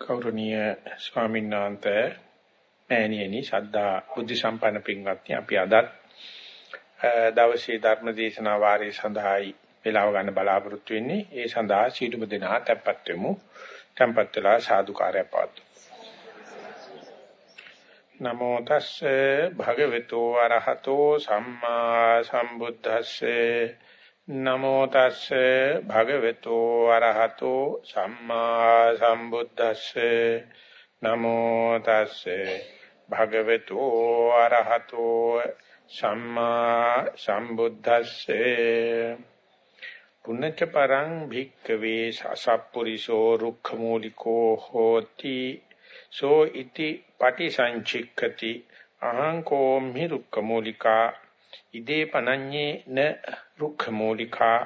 ගෞරවනීය ස්වාමීන් වහන්සේ මෑණියනි ශ්‍රද්ධා බුද්ධ සම්පන්න පින්වත්නි අපි අදත් දවසේ ධර්ම දේශනා වාරය සඳහායි වේලාව ගන්න බලාපොරොත්තු වෙන්නේ. ඒ සඳහා සීලුම දෙනා tempත් වෙමු. tempත් වෙලා සාදුකාරය පවත්වමු. නමෝ තස්සේ භගවතු වරහතෝ සම්මා සම්බුද්දස්සේ නමෝ තස්සේ භගවතු අරහතෝ සම්මා සම්බුද්දස්සේ. නමෝ තස්සේ භගවතු අරහතෝ සම්මා සම්බුද්දස්සේ. පුන්නච්ච පරං භික්කවේ සසප්පුරිසෝ රුක්ඛමූලිකෝ හෝති. සෝ ඉති පටිසංචික්ඛති අහං කෝම්හි රුක්ඛමූලිකා ඉදේ පනඤ්ඤේ න රුක්ඛ මූලිකා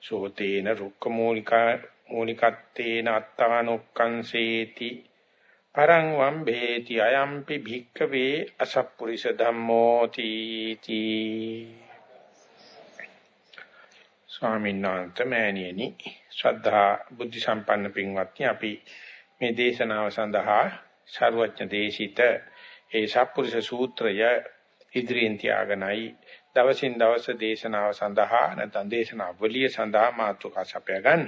සෝතේන රුක්ඛ මූලිකා මූලිකත්තේන අත්තානොක්කංසේති පරං වම්බේති අයම්පි භික්ඛවේ අසප්පුරිස ධම්මෝ තීති ස්වාමීන් වහන්සේ මෑණියනි ශ්‍රද්ධා බුද්ධ සම්පන්න පින්වත්නි අපි මේ දේශනාව සඳහා ਸਰවඥ දේශිත ඒ සප්පුරිස සූත්‍රය ඉදිරියෙන් තියාගෙනයි දවසින් දවස දේශනාව සඳහා නැත්නම් දේශනාවලිය සඳහා මාතෘකා සපයා ගන්න.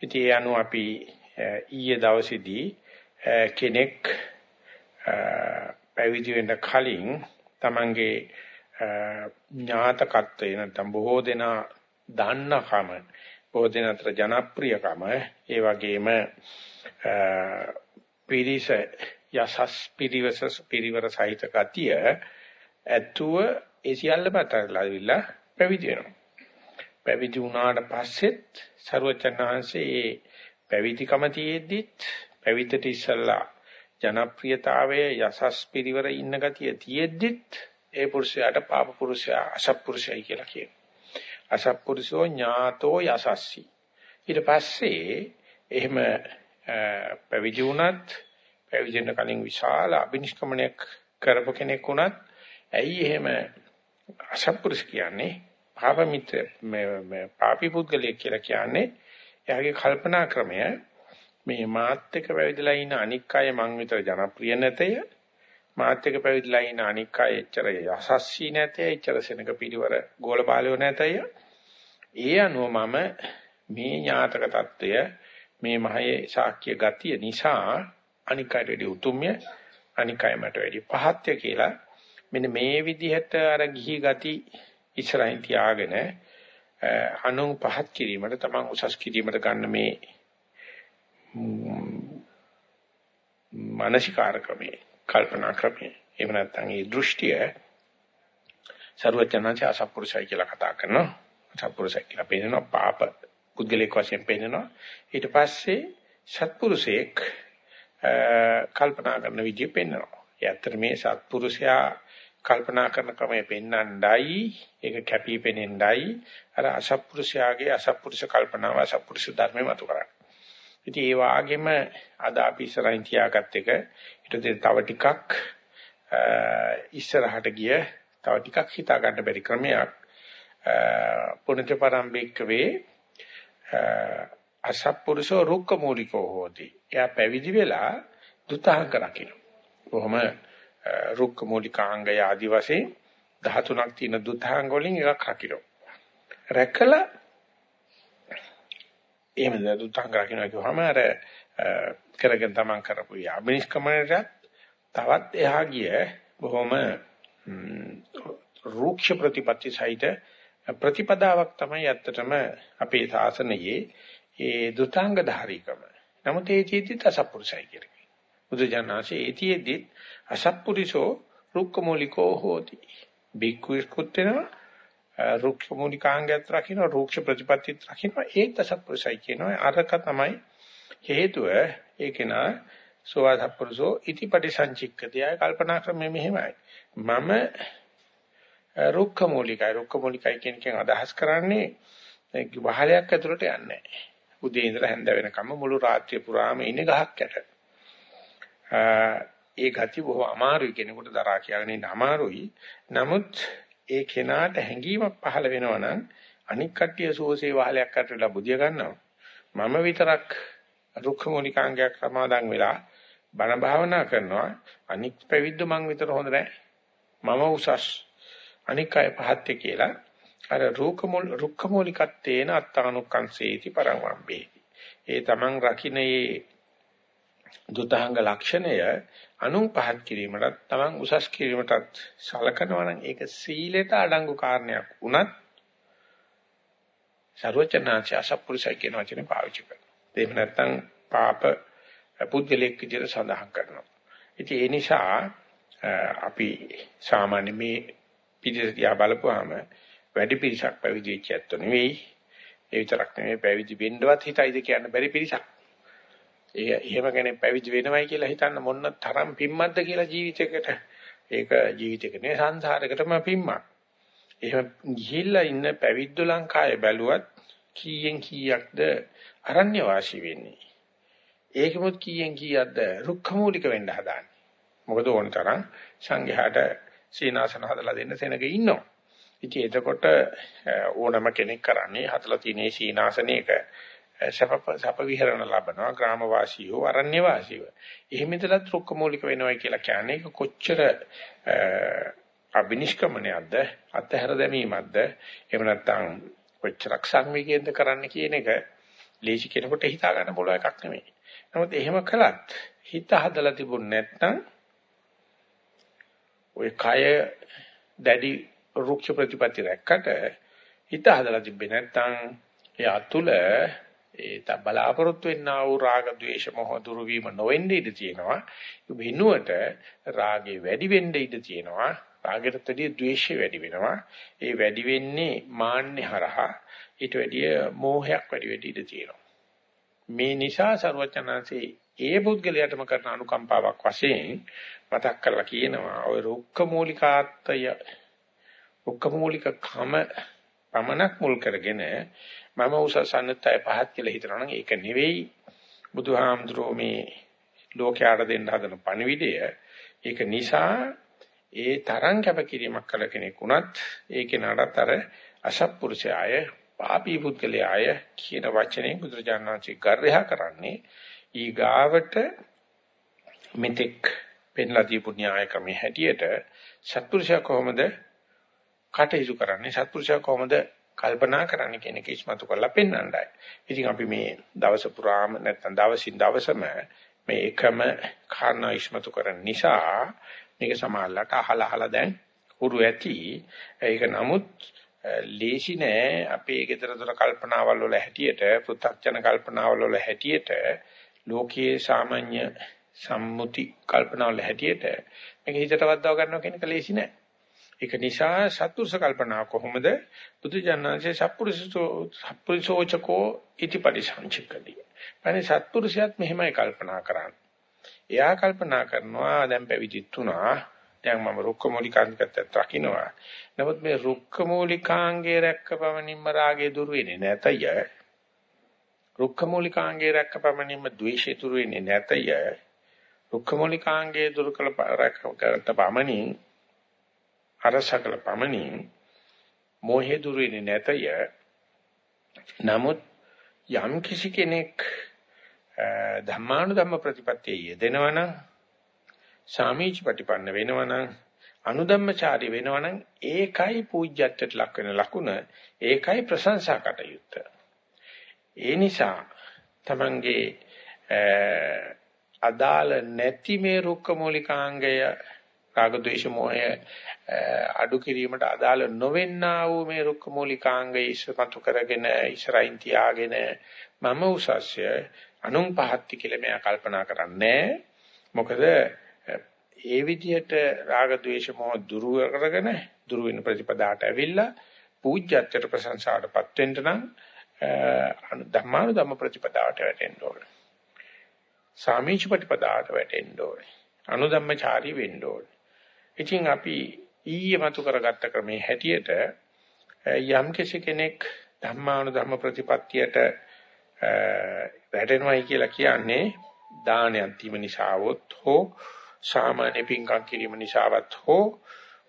ඉතින් ඒ අනුව අපි ඊයේ දවසේදී කෙනෙක් පැවිදි වෙන්න කලින් තමන්ගේ ඥාතකත්වය නැත්නම් බොහෝ දෙනා දන්නකම බොහෝ දෙනාතර ජනප්‍රියකම ඒ වගේම පිරිස යසස් පිරිවස පිරිවර සහිත ගතිය ඇතුව ඒ සියල්ලම අතහැරලා පැවිදි වෙනවා. පැවිදි වුණාට පස්සෙත් ਸਰවචන්හන්සේ ඒ පැවිදිකම තියේද්දිත් පැවිද්දට ඉස්සල්ලා ජනප්‍රියතාවයේ යසස් පිරිවර ඉන්න ගතිය තියේද්දිත් ඒ පුරුෂයාට පාප පුරුෂයා අසත්පුරුෂයයි කියලා කියනවා. අසත්පුරුෂෝ ඥාතෝ යසස්සි. ඊට පස්සේ එහෙම පැවිදි වුණත් පැවිදෙන්න කලින් විශාල අභිනිෂ්ක්‍මණයක් කරපු කෙනෙක් වුණත් ඇයි එහෙම අසත්පුරුෂ කියන්නේ පාප මිත්‍ර මේ පාපී පුද්ගලයෙක් කියලා කියන්නේ එයාගේ කල්පනා ක්‍රමය මේ මාත් එක්ක පැවිදලා ඉන්න අනික් අය මං විතර ජනප්‍රිය නැතය මාත් එක්ක පැවිදලා ඉන්න අනික් අය එච්චර යසස්සී නැතය එච්චර සෙනඟ පිළිවර ගෝල බාලයෝ නැතය. ඒ අනුව මම මේ ඥාතක తত্ত্বය මේ මහයේ ශාක්‍ය ගතිය නිසා අනික් අයට වඩා උතුම්ය අනික් අය මට වැඩි පහත්ය කියලා මෙන්න මේ විදිහට අර ගිහි ගති ඉස්සරහින් තියාගෙන අනු පහත් කිරීමට තමන් උසස් කිරීමට ගන්න මේ මානසිකාර ක්‍රමයේ කල්පනා ක්‍රමයේ. එහෙම නැත්නම් ඒ දෘෂ්ටිය ਸਰවඥාන්සේ අසප්පුරුෂයි කියලා කතා කරනවා. අසප්පුරුෂයි කියලා පෙන්නනවා. පාප පුද්ගලික වශයෙන් පෙන්නනවා. ඊට පස්සේ සත්පුරුෂයෙක් කල්පනා කරන විදිහ පෙන්නනවා. ඒ ඇත්තට මේ සත්පුරුෂයා කල්පනා කරන ක්‍රමය පෙන්වන්නයි ඒක කැපී පෙනෙන්නයි අර අසත්පුරුෂයාගේ අසත්පුරුෂ කල්පනාව අසත්පුරුෂ ධර්මය මතු කරන්නේ. ඉතින් ඒ වාගේම අද අපි ඉස්සරහින් තියාගත් එක ඊට තව ටිකක් ඉස්සරහට ගිය තව ටිකක් හිතා ගන්න බැරි ක්‍රමයක් පුණජ පරම්පික වේ අසත්පුරුෂෝ රුක්ක මූලිකෝ හෝති. එයා පැවිදි වෙලා දුතහංග රකින්න. කොහොම රුක්ක මූලිකාංගය ආදි වශයෙන් 13ක් තියෙන දුතාංග වලින් එකක් රකින්න. රැකලා එහෙම දුතාංග රකින්න කියවම අර කරගෙන තමන් කරපු යාමිනිස්කමනට තවත් එහා ගිය බොහොම රූක්ෂ ප්‍රතිපත්ති සහිත ප්‍රතිපදාවක් තමයි ඇත්තටම අපේ ශාසනයේ ඒ දුතාංග ධාරීකම. නමුත් ඒ චේතිත අසප්පුරුසයි කියන්නේ. බුදුජානනාංශයේ ඒතියෙදි අසත්පුරිසෝ රුක්කමූලිකෝ හෝති. බික්කුස්කුත් වෙනවා රුක්කමූලිකාංගයත් රකින්න රූක්ෂ ප්‍රතිපත්තිත් රකින්න ඒත් අසත්පුරුසයි කියනවා. අරක තමයි හේතුව ඒකේන සෝවාසත්පුරුසෝ ඉතිපටි සංචික්කතිය කල්පනා ක්‍රමය මෙහෙමයි. මම රුක්කමූලිකයි රුක්කමූලිකයි කියන එකෙන් අදහස් කරන්නේ වහලයක් ඇතුළට යන්නේ නැහැ. උදේ ඉඳලා හැන්ද වෙනකම් මුළු රාත්‍රිය පුරාම ඉන්නේ ගහක් යට. ඒ ගති බොහෝ අමාරුයි කෙනෙකුට දරා කියාගෙන ඉන්න අමාරුයි. නමුත් ඒ කෙනාට හැඟීමක් පහළ වෙනවා නම් අනික් කට්ටිය සෝසේ වහලයක් අතට බුදිය ගන්නවා. මම විතරක් රුක්ඛ මූලිකාංගයක් සමාදන් වෙලා බණ භාවනා කරනවා අනික් පැවිද්ද මං විතර හොඳ නැහැ මම උසස් අනික් අය පහත් කියලා අර රුක්ඛ මූල රුක්ඛ මූලිකත්තේන අත්තානුකංසේති පරමම්බේ ඒ තමන් රකින්නේ දුතහංග ලක්ෂණය අනුන් පහත් කිරීමටත් තමන් උසස් කිරීමටත් සලකනවා නම් ඒක සීලයට අඩංගු කාරණයක් වුණත් ਸਰවචනාචි අසප්පුරුෂය කියන වචනේ පාවිච්චි කරනවා. එහෙම නැත්නම් පාප පුද්ගලෙක් විදිහට සඳහන් කරනවා. ඉතින් ඒ නිසා අපි සාමාන්‍ය මේ පිළිස දිහා බලපුවාම වැඩි පිරිසක් පැවිදි වෙච්ච ඇත්තෝ නෙවෙයි. ඒ විතරක් නෙවෙයි පැවිදි වෙන්නවත් හිතයිද කියන්න බැරි පිරිසක්. ඒ එහෙම කෙනෙක් පැවිදි වෙනවයි කියලා හිතන්න මොන තරම් පිම්මක්ද කියලා ජීවිතයකට. ඒක ජීවිතයක නේ සංසාරයකටම පිම්මක්. එහෙම ගිහිල්ලා ඉන්න පැවිද්දෝ ලංකාවේ බැලුවත් කීයෙන් කීයක්ද අරණ්‍ය වාසී වෙන්නේ. ඒකෙමුත් කීයෙන් කීයක්ද රුක්ඛමූලික වෙන්න හදාන්නේ. මොකද ඕන තරම් සංඝයාට සීනාසන හදලා දෙන්න සෙනග ඉන්නවා. ඉතින් එතකොට ඕනම කෙනෙක් කරන්නේ හදලා තියෙන සීනාසනයක සප සප විහරණ ලබනවා ග්‍රාම වාසීව අරණ්‍ය වාසීව. එහෙම ඉඳලත් රුක්කමූලික වෙනවා කියලා කියන්නේ කොච්චර අබිනිෂ්ක්‍මණයක්ද අතහැර දැමීමක්ද එහෙම නැත්නම් කොච්චරක් සංවේගයෙන්ද කරන්න කියන එක ලේසි කෙනෙකුට හිතා ගන්න පුළුවන් එකක් නෙමෙයි. නමුත් එහෙම කළත් හිත හදලා තිබුණ නැත්නම් ඔය කය දැඩි රුක්ෂ ප්‍රතිපatti රැක්කට හිත හදලා තිබ්බේ නැත්නම් ඒ අතුල ඒ ත බලාපොරොත්තු වෙන්නා වූ රාග ద్వේෂ මොහ දුරු වීම නොවෙන්නේ ඉඳ තියෙනවා. වෙනුවට රාගේ වැඩි වෙන්න ඉඳ තියෙනවා. රාගයටත් වැඩිය ద్వේෂය වැඩි වෙනවා. ඒ වැඩි වෙන්නේ මාන්නේ හරහා. ඊට වැඩිය මෝහයක් වැඩි වෙටි ඉඳ තියෙනවා. මේ නිසා ਸਰවචනanse ඒ පුද්ගලයාටම කරන අනුකම්පාවක් වශයෙන් මතක් කරලා කියනවා ওই රුක්ක මූලිකාත්ය රුක්ක මූලික කම පමණක් මුල් කරගෙන මම උසස් අන්නතය පහත් කියලා හිතනවා නම් ඒක නෙවෙයි. බුදුහාමුදුරෝ මේ ලෝකයට දෙන්න හදන පණිවිඩය ඒක නිසා ඒ තරම් කැපකිරීමක් කළ කෙනෙක් වුණත් ඒකේ නඩත් අර අසත්පුරුෂයාය පාපී පුද්ගලයාය කියන වචනේ බුදුරජාණන්සේ ගර්හා කරන්නේ ඊගාවට මෙතෙක් පෙන්ලා දීපු න්‍යාය ක්‍රමයේ හැටියට සත්පුරුෂයා කොහොමද කටයුතු කරන්නේ සත්පුරුෂයා කොහොමද කල්පනා කරන්න කියන එක ඉස්මතු කරලා පෙන්වන්නයි. ඉතින් අපි මේ දවස පුරාම නැත්නම් දවසින් දවසම මේ එකම කාරණා ඉස්මතු කරන නිසා මේක සමාල්ලට අහලා අහලා දැන් හුරු ඇති. ඒක නමුත් ලේසි නෑ අපේ ගෙදර දොර කල්පනාවල් වල හැටියට පෘථග්ජන කල්පනාවල් වල හැටියට ලෝකයේ සාමාන්‍ය සම්මුති කල්පනාවල් හැටියට මේක හිතට වද්දාව ගන්නවා කියන එක ලේසි නෑ. ඒක නිසා සත්පුරුෂ කල්පනා කොහොමද බුදුජානනාංශයේ සත්පුරුෂෝ සත්පුරුෂෝචකෝ ඉති පරිසංචිකදී. අනේ සත්පුරුෂයත් මෙහෙමයි කල්පනා කරන්නේ. එයා කල්පනා කරනවා දැන් පැවිදි තුනා දැන් මම රුක්කමූලිකාංගකත්වයක් රකින්නවා. නමුත් මේ රුක්කමූලිකාංගයේ රැක්කපමණින්ම රාගය දුර වෙන්නේ නැතය. රුක්කමූලිකාංගයේ රැක්කපමණින්ම ද්වේෂය දුර වෙන්නේ නැතය. රුක්කමූලිකාංගයේ දුරු කළ රැකගත පමණින් අරසකල පමණින් මෝහය දුරු වෙන්නේ නැතය. නමුත් යම් කිසි කෙනෙක් ධම්මානුධම්ම ප්‍රතිපත්තිය යෙදෙනවනම් සාමීච ප්‍රතිපන්න වෙනවනම් අනුධම්මචාරී වෙනවනම් ඒකයි පූජ්‍යත්වයට ලක් වෙන ලකුණ ඒකයි ප්‍රශංසා කටයුත්ත ඒ නිසා තමන්ගේ අදාළ නැති මේ රුක්ක මූලිකාංගය රාග ద్వේෂ මොහය අඩු කිරීමට අදාළ නොවෙන්නා වූ මේ රුක්ක මූලිකාංගය ඉස්සතු කරගෙන ඉස්සරහින් තියාගෙන මම උසස්ය අනුන් පහත්ති කියලා මෙයා කල්පනා කරන්නේ මොකද ඒ විදිහට රාග ద్వේෂ මොහ දුරු කරගෙන දුරු වෙන ප්‍රතිපදාට ඇවිල්ලා පූජ්‍යත්වයට ප්‍රශංසාටපත් වෙන්න නම් ධර්මානු ධම්ම ප්‍රතිපදාවට වැටෙන්න ඕනේ. සාමීච ප්‍රතිපදාවට වැටෙන්න ඕනේ. අනුධම්මචාරී වෙන්න ඕනේ. ඉතින් අපි ඊයේ මතු කරගත්ත ක්‍රමේ හැටියට යම් කෙනෙක් ධම්මානු ධම්ම ප්‍රතිපත්තියට වැටෙනවයි කියලා කියන්නේ දානයක් දීම නිසාවොත් හෝ සාමාන්‍ය පින්කම් කිරීම නිසාවත් හෝ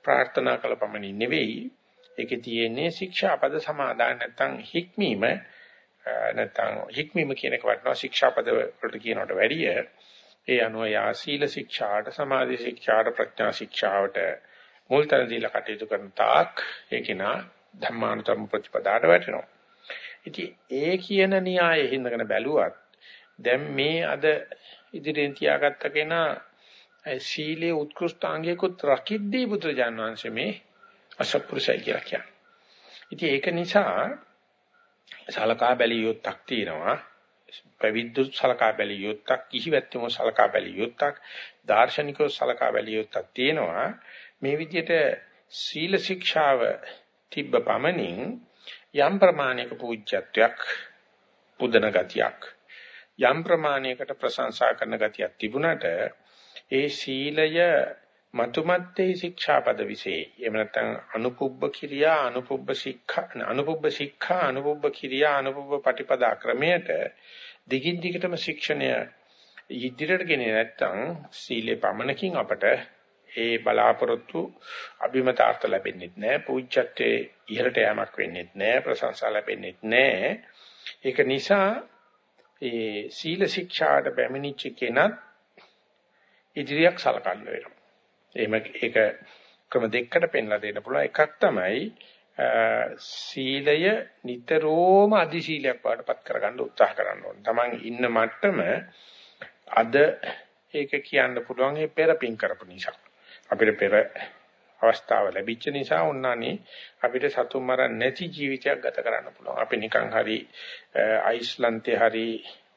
ප්‍රාර්ථනා කළ පමණින් නෙවෙයි. ඒකේ තියෙන්නේ ශික්ෂාපද සමාදාන නැත්තම් හික්මීම නැත්නම් හික්මීම කියන එක වටනවා ශික්ෂාපද වලට කියනකට වැඩිය. ඒ අනුව යා සීල ශික්ෂාට සමාධි ශික්ෂාට ප්‍රඥා ශික්ෂාවට මුල් තැන දීලා කටයුතු කරන තාක් ඒකිනා ධර්මානුතරම ප්‍රතිපදාට වැටෙනවා. ඉතින් ඒ කියන න්‍යායෙ හින්දගෙන බැලුවත් දැන් මේ අද ඉදිරියෙන් තියාගත්ත කෙනා සීලේ උත්කෘෂ්ඨාංගයකොත් රකිද්දී බුදුරජාන් වහන්සේ මේ අසත්පුරුෂය කියලා කියන්නේ. ඉතින් ඒක නිසා සලකා බැලිය යුත්තක් තියෙනවා. පැවිද්දු සලකා බැලිය යුත්තක්, කිහිවැත්තම සලකා බැලිය යුත්තක්, දාර්ශනිකව සලකා බැලිය යුත්තක් තියෙනවා. මේ විදිහට සීල ශික්ෂාව තිබ්බ පමණින් යම් ප්‍රමාණයක පූජ්‍යත්වයක් පුදන ගතියක් යම් ප්‍රමාණයකට ප්‍රශංසා කරන ගතියක් තිබුණට ඒ සීලය මතුමත්තේ ශික්ෂාපද વિશે එහෙම නැත්නම් අනුපුබ්බ කිරියා අනුපුබ්බ ශික්ෂා අනුපුබ්බ ශික්ෂා අනුපුබ්බ කිරියා අනුපුබ්බ පටිපදා ක්‍රමයට දිගින් දිගටම ශික්ෂණය ඉදිරියට ගෙනේ නැත්නම් සීලේ පමණකින් අපට ඒ බලාපොරොත්තු අභිමතාර්ථ ලැබෙන්නේ නැහැ පූජ්‍යත්වයේ ඉහළට යamak වෙන්නේ නැහැ ප්‍රශංසා ලැබෙන්නේ නැහැ ඒක නිසා ඒ සීල ශික්ෂාට පැමිණිච්ච කෙනත් ඉදිරියක් සලකන්න වෙනවා. එහෙම ඒක ක්‍රම දෙකකට පෙන්ලා දෙන්න පුළුවන් එකක් තමයි සීලය නිතරම අදි සීලයක් වඩපත් කරගන්න උත්සාහ කරන්න ඕනේ. Taman ඉන්න මට්ටම අද ඒක කියන්න පුළුවන් ඒ පෙරපින් කරපු නිසා. අපිට පෙර අවස්ථාව ලැබිච්ච නිසා උන්නානේ අපිට සතුන් මරන්න නැති ජීවිතයක් ගත කරන්න පුළුවන්. අපි නිකන් හරි අයිස්ලන්තේ හරි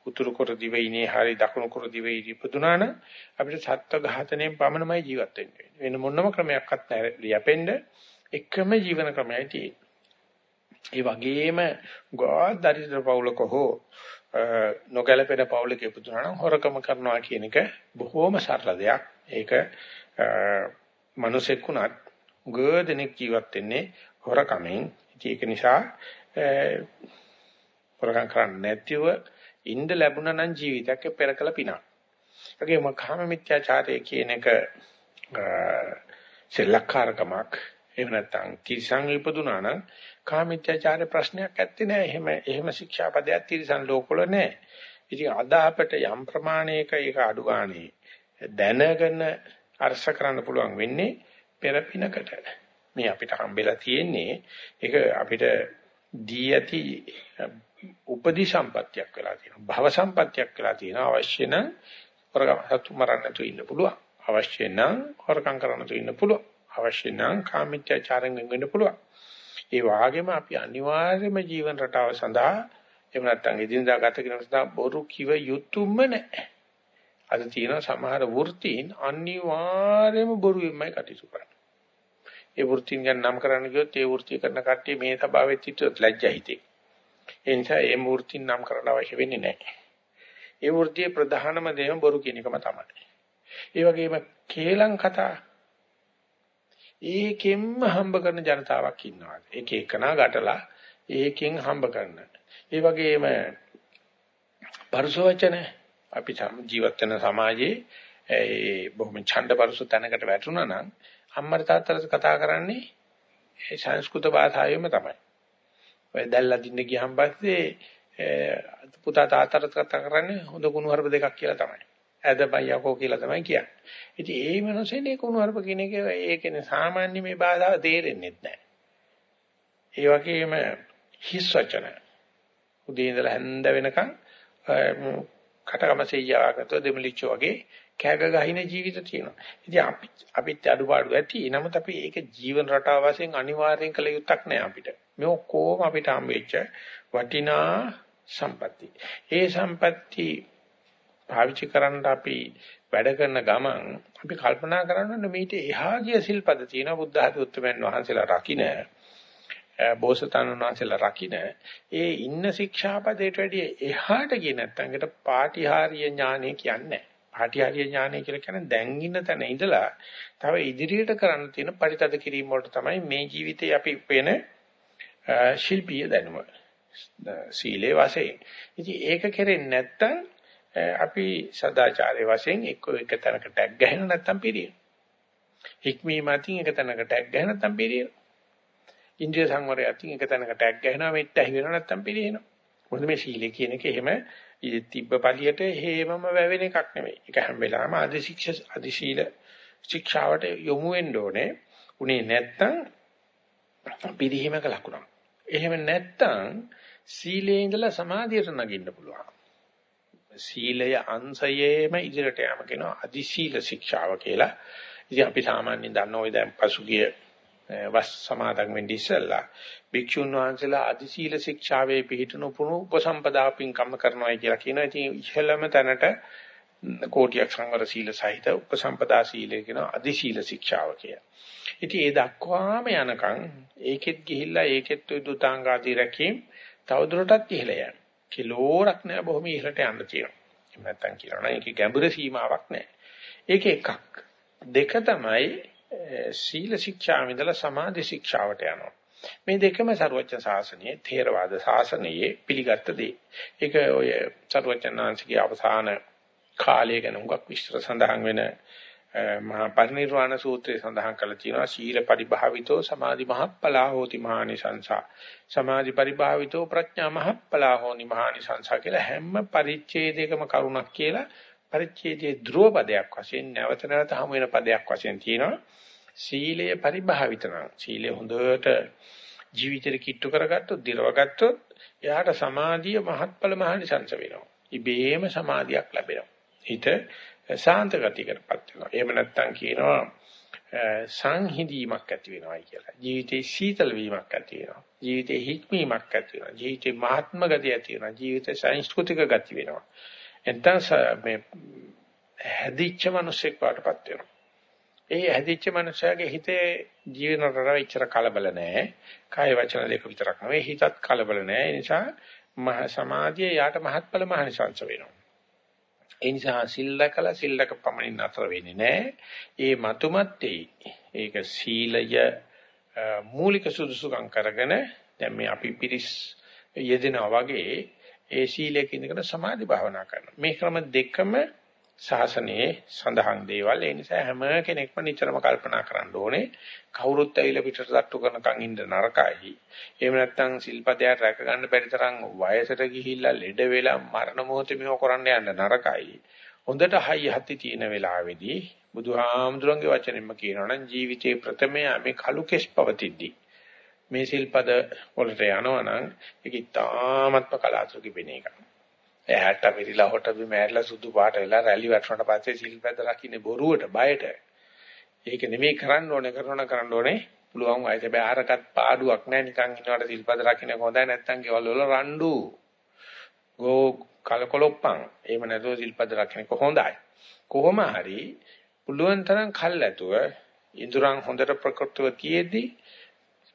උතුරු කොර දිවයිනේ හරි දකුණු කොර දිවයිනේ ඉපදුනා නම් අපිට සත්ත්ව ඝාතනයෙන් පමණමයි ජීවත් වෙන්න වෙන්නේ. වෙන මොනම ක්‍රමයක්වත් නැහැ. යැපෙන්න එකම ජීවන ක්‍රමයයි තියෙන්නේ. ඒ වගේම ගෝවා දරිද්‍ර පවුලක හෝ නොගැලපෙන පවුලක ඉපදුනා නම් හොරකම කරනවා කියන එක බොහොම සරල දෙයක්. ඒක මිනිසෙක් උනත් ගොඩනෙක් ජීවත් වෙන්නේ හොරකමෙන්. ඒක නිසා හොරකම් කරන්නේ නැතිව ඉන්න ලැබුණා නම් ජීවිතයක් පෙරකල පිනක්. ඒකේම කාම මිත්‍යාචාරය කියන එක සෙල්ලක්කාරකමක් එහෙම නැත්නම් තිරිසන් ඉපදුනා නම් කාම මිත්‍යාචාරේ ප්‍රශ්නයක් ඇත්තේ නැහැ. එහෙම එහෙම ශික්ෂාපදයක් තිරිසන් ලෝකවල නැහැ. ඉතින් අද අපිට යම් ප්‍රමාණයක ඒක අඩු ගානේ දැනගෙන අර්ශ කරන්න පුළුවන් වෙන්නේ පෙරපිනකට. මේ අපිට හම්බෙලා තියෙන්නේ ඒක අපිට දී ඇති උපදී සම්පත්තියක් වෙලා තියෙනවා. භව සම්පත්තියක් වෙලා තියෙනවා. අවශ්‍ය නම් හොරකම් සතු මරන්න තු ඉන්න පුළුවන්. අවශ්‍ය නම් හොරකම් කරන්න තු ඉන්න පුළුවන්. අවශ්‍ය නම් කාමීත්‍යචාරයෙන් වෙන්න පුළුවන්. ඒ වගේම අපි අනිවාර්යයෙන්ම ජීවන රටාව සඳහා එහෙම නැත්නම් එදිනදා ගත කිරීම සඳහා බොරු කිව යුතුයම නැහැ. අද තියෙන සමහර වෘත්තීන් අනිවාර්යයෙන්ම බොරුවෙන්මයි කටයුතු කරන්නේ. ඒ වෘත්තීන් ගැන නම් කරන්න ගියොත් ඒ වෘත්තිය කරන කට්ටිය මේ සභාවෙත් හිටියොත් ලැජ්ජා හිතේ. ඒ නිසා ඒ මූර්තින් නම් කරන්න අවශ්‍ය වෙන්නේ නැහැ. ඒ වෘත්තියේ ප්‍රධානම දේ බොරු කියන එකම තමයි. ඒ වගේම කේලම් කතා ඒකෙන්ම හම්බ කරන ජනතාවක් ඉන්නවා. එක එකනා ගැටලා ඒකෙන් හම්බ කරන. ඒ වගේම පරිසවචන අපි ජීවත් වෙන සමාජයේ ඒ බොහොම ඡන්ද පරිසු තැනකට වැටුණා නම් අම්මර තාත්තට කතා කරන්නේ ඒ සංස්කෘත භාෂාවෙම තමයි. ඔය දැල්ලා දින්න ගියන් පස්සේ පුතා තාත්තට කතා කරන්නේ හොඳ කුණු හරප දෙකක් කියලා තමයි. ඇද බයියකෝ කියලා තමයි කියන්නේ. ඉතින් ඒ මිනිස්සුනේ කුණු හරප කියන එක ඒකනේ සාමාන්‍ය මේ බාධා තේරෙන්නේ නැහැ. ඒ වගේම හිස් වචන. උදේ ඉඳලා හැන්ද වෙනකන් කටකම සෙයියාවකට දෙමලිච්චෝ වගේ කෑග ගහින ජීවිත තියෙනවා. ඉතින් අපි අපිත් අඩුපාඩු ඇති. නමුත් අපි ඒක ජීවන රටාව වශයෙන් අනිවාර්යෙන් කළ යුත්තක් නෑ අපිට. මේ ඔක්කොම අපිට හම්බෙච්ච වටිනා සම්පatti. ඒ සම්පatti පාවිච්චි කරන්න අපි වැඩ කරන ගමන් අපි කල්පනා කරනවා මේිට එහා ගිය සිල්පද තියෙනවා බුද්ධ ආදී උත්තරමන් වහන්සේලා රකින්න බෝසතාණන් වහන්සේලා රකින්න ඒ ඉන්න ශික්ෂාපදයට වැඩිය එහාට ගියේ නැත්නම් ඒකට පාටිහාරීය ඥානය කියන්නේ පාටිහාරීය ඥානය කියලා කියන්නේ දැන් ඉන්න තැන ඉඳලා තව ඉදිරියට කරන්න තියෙන පරිතද කිරීම වලට තමයි මේ ජීවිතේ අපි වෙන ශිල්පීය දැනුම සීලේ වශයෙන්. ඉතින් ඒක කෙරෙන්නේ නැත්නම් අපි සදාචාරයේ වශයෙන් එක්ක එක තැනක ටැග් ගහන නැත්නම් පිළියෙන. හික්මීම අතින් එක තැනක ටැග් ගහන නැත්නම් පිළියෙන. ඉන්ද්‍රිය සංවරය අතින් එක තැනක ටැග් ගහනවා මෙත් ඇහි වෙනවා නැත්නම් පිළියෙනවා. මොකද මේ සීලය කියන එක එහෙම තිබ්බ පළියට හේමම වැවෙන එකක් නෙමෙයි. ඒක හැම වෙලාවෙම අධි ශික්ෂ අධි සීල ශික්ෂාවට යොමු වෙන්න ඕනේ. උනේ නැත්තම් පිරිහීමක ලකුණක්. එහෙම නැත්තම් සීලේ ඉඳලා සමාධියට නගින්න පුළුවන්. සීලය අංශයේම ඉදිරියට යෑම කියනවා අධි සීල ශික්ෂාව කියලා. ඉතින් අපි සාමාන්‍යයෙන් දන්න ওই දැන් පසුගිය වස් සමාදන් වෙන්නේ ඉස්සෙල්ලා භික්ෂුන් වහන්සේලා අධි සීල ශික්ෂාවේ පිළිතුරු පුණු උපසම්පදා පින්කම් කරනවායි කියලා කියනවා. ඉතින් ඉහළම තැනට කෝටියක් සංවර සීල සහිත උපසම්පදා සීලය කියන අධි සීල ශික්ෂාව කිය. ඉතින් ඒ දක්වාම යනකම් ඒකෙත් ගිහිල්ලා ඒකෙත් දුතාංගාදී රැකීම් තවදුරටත් ඉහළ යනවා. කිලෝරක් නෑ බොහොම ඉහළට යන්න තියෙනවා. එහෙම නැත්තම් කියනවා නම් ඒකේ ගැඹුර සීමාවක් නෑ. ඒක එකක්. දෙක තමයි සීල ශික්ෂාව ඉඳලා සමාධි ශික්ෂාවට යනවා. මේ දෙකම ਸਰුවචන සාසනයේ ථේරවාද සාසනයේ පිළිගත් දේ. ඒක ඔය ਸਰුවචනාංශිකේ අවසාන කාලය ගැන හුඟක් විස්තර සඳහන් වෙන මහා පරිනිර්වාණ සූත්‍රයේ සඳහන් කරලා තියෙනවා සීල පරිභාවිතෝ සමාධි මහප්පලා හෝති මහානිසංසා සමාධි පරිභාවිතෝ ප්‍රඥා මහප්පලා හෝනි මහානිසංසා කියලා හැම පරිච්ඡේදයකම කරුණක් කියලා පරිච්ඡේදයේ ධ්‍රුව පදයක් වශයෙන් නැවත නැවත හමු වෙන පදයක් වශයෙන් තියෙනවා සීලය පරිභාවිත නම් සීලය හොඳට ජීවිතේ කිට්ටු කරගත්තොත් දිරවගත්තොත් එයාට සමාධිය මහත්ඵල මහනිසංස වෙනවා. ඉබේම සමාධියක් ලැබෙනවා. හිත ශාන්ත ගතියකටපත් වෙනවා. එහෙම නැත්නම් කියනවා සංහිඳීමක් ඇති වෙනවායි කියලා. ජීවිතේ සීතල වීමක් ඇති වෙනවා. ජීවිතේ හික්මීමක් ඇති වෙනවා. ජීවිතේ මහත්ම ගතිය ඇති වෙනවා. ජීවිතේ සංස්කෘතික ගති වෙනවා. එතන මේ හැදිච්ච මිනිසෙක් වඩපත් වෙනවා. ඒ හැදිච්ච මනුස්සයාගේ හිතේ ජීවන රටාව ඉච්චර කලබල නැහැ. කාය වචන දෙක විතරක් නෙවෙයි හිතත් කලබල නැහැ. ඒ නිසා මහ සමාධිය යාට මහත්ඵල මහනිසංස වෙනවා. ඒ නිසා සිල්ලකල සිල්ලක පමණින් අතර වෙන්නේ නැහැ. ඒ මතුමත්තේ ඒක සීලය මූලික සුදුසුකම් කරගෙන දැන් මේ අපි පිරිස් යෙදෙනා වගේ ඒ සීලයක ඉඳගෙන සමාධි භාවනා කරනවා. මේ ක්‍රම දෙකම ශාසනයේ සඳහන් දේවල්. ඒ නිසා හැම කෙනෙක්ම නිතරම කල්පනා කරන්න ඕනේ කවුරුත් ඇවිල්ලා පිටට තට්ටු කරනකන් ඉන්න නරකයි. එහෙම නැත්නම් සිල්පදයට රැක ගන්න බැරි තරම් වයසට ගිහිල්ලා ලෙඩ වෙලා මරණ මොහොතේ මේව කරන්න යන්න නරකයි. හොඳට හයි හති තියෙන වෙලාවේදී බුදුහාමුදුරන්ගේ වචනෙන්ම කියනවනම් ජීවිතේ ප්‍රථමයේ මේ කලු කෙස් පවතිද්දී මේ සිල්පද වලට යනවනම් ඒක ඉතාමත්ම කලාතුරකින් වෙන එකක් එහාට පිළිලා හොට බිම ඇරලා සුදු පාට වෙලා රැලි වැටුණාට පස්සේ සිල්පද රකින්නේ බොරුවට බයට. ඒක නෙමෙයි කරන්න ඕනේ කරන කරන්න ඕනේ පුළුවන් වයිස හැබැයි ආරකට පාඩුවක් නැහැ නිකන් ඉන්නවට සිල්පද රකින්න හොඳයි නැත්තම් ගෙවල් වල රණ්ඩු. ගෝ කලකොලොප්පන්. එහෙම නැතුව සිල්පද රකින්න හොඳයි. කොහොම හරි පුළුවන් තරම් කල් ඇතුව ඉඳුරන් හොඳට ප්‍රකෘතව තියේදී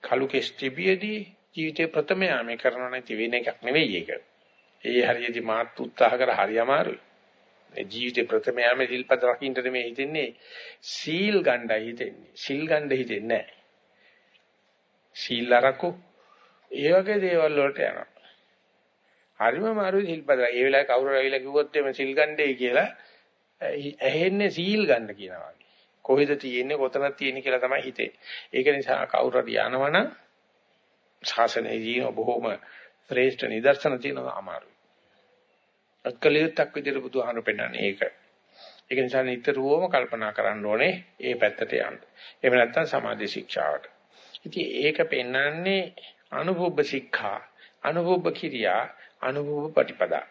කලු කෙස්ටිබියේදී ජීවිතේ ප්‍රථම යාමේ කරන නැති වෙන එකක් නෙවෙයි ඒක. ඒ හරියදී මාත් උත්සාහ කර හරි අමාරුයි. මේ ජීවිතේ ප්‍රථම යාමේ සිල්පද රකින්න මේ හිතෙන්නේ සීල් ගණ්ඩයි හිතෙන්නේ. සිල් ගණ්ඩ හිතෙන්නේ නැහැ. සීල් අරකු ඒ වගේ දේවල් වලට යනවා. හරිම අමාරුයි සිල්පද. ඒ වෙලාවේ කවුරු ඇවිල්ලා කිව්වොත් එමේ සිල් ගණ්ඩේ කියලා ඇහෙන්නේ සීල් ගන්න කියනවා. කොහෙද තියෙන්නේ කොතනද තියෙන්නේ කියලා තමයි හිතේ. ඒක නිසා කවුරු හරි යනවනම් ශාසනයේ ජීව බොහොම ශ්‍රේෂ්ඨ නිදර්ශන තියෙනවා අමාරුයි. අත්කලියුත්තක් විදිහට බුදුහාමුදුරු පෙන්නන්නේ ඒක. ඒක නිසා නිතරම කල්පනා කරන්න ඕනේ ඒ පැත්තට යන්න. එහෙම නැත්නම් සමාධි ශික්ෂාවට. ඉතින් ඒක පෙන්නන්නේ අනුභව ශික්ෂා, අනුභව කිරියා, අනුභව ප්‍රතිපදා.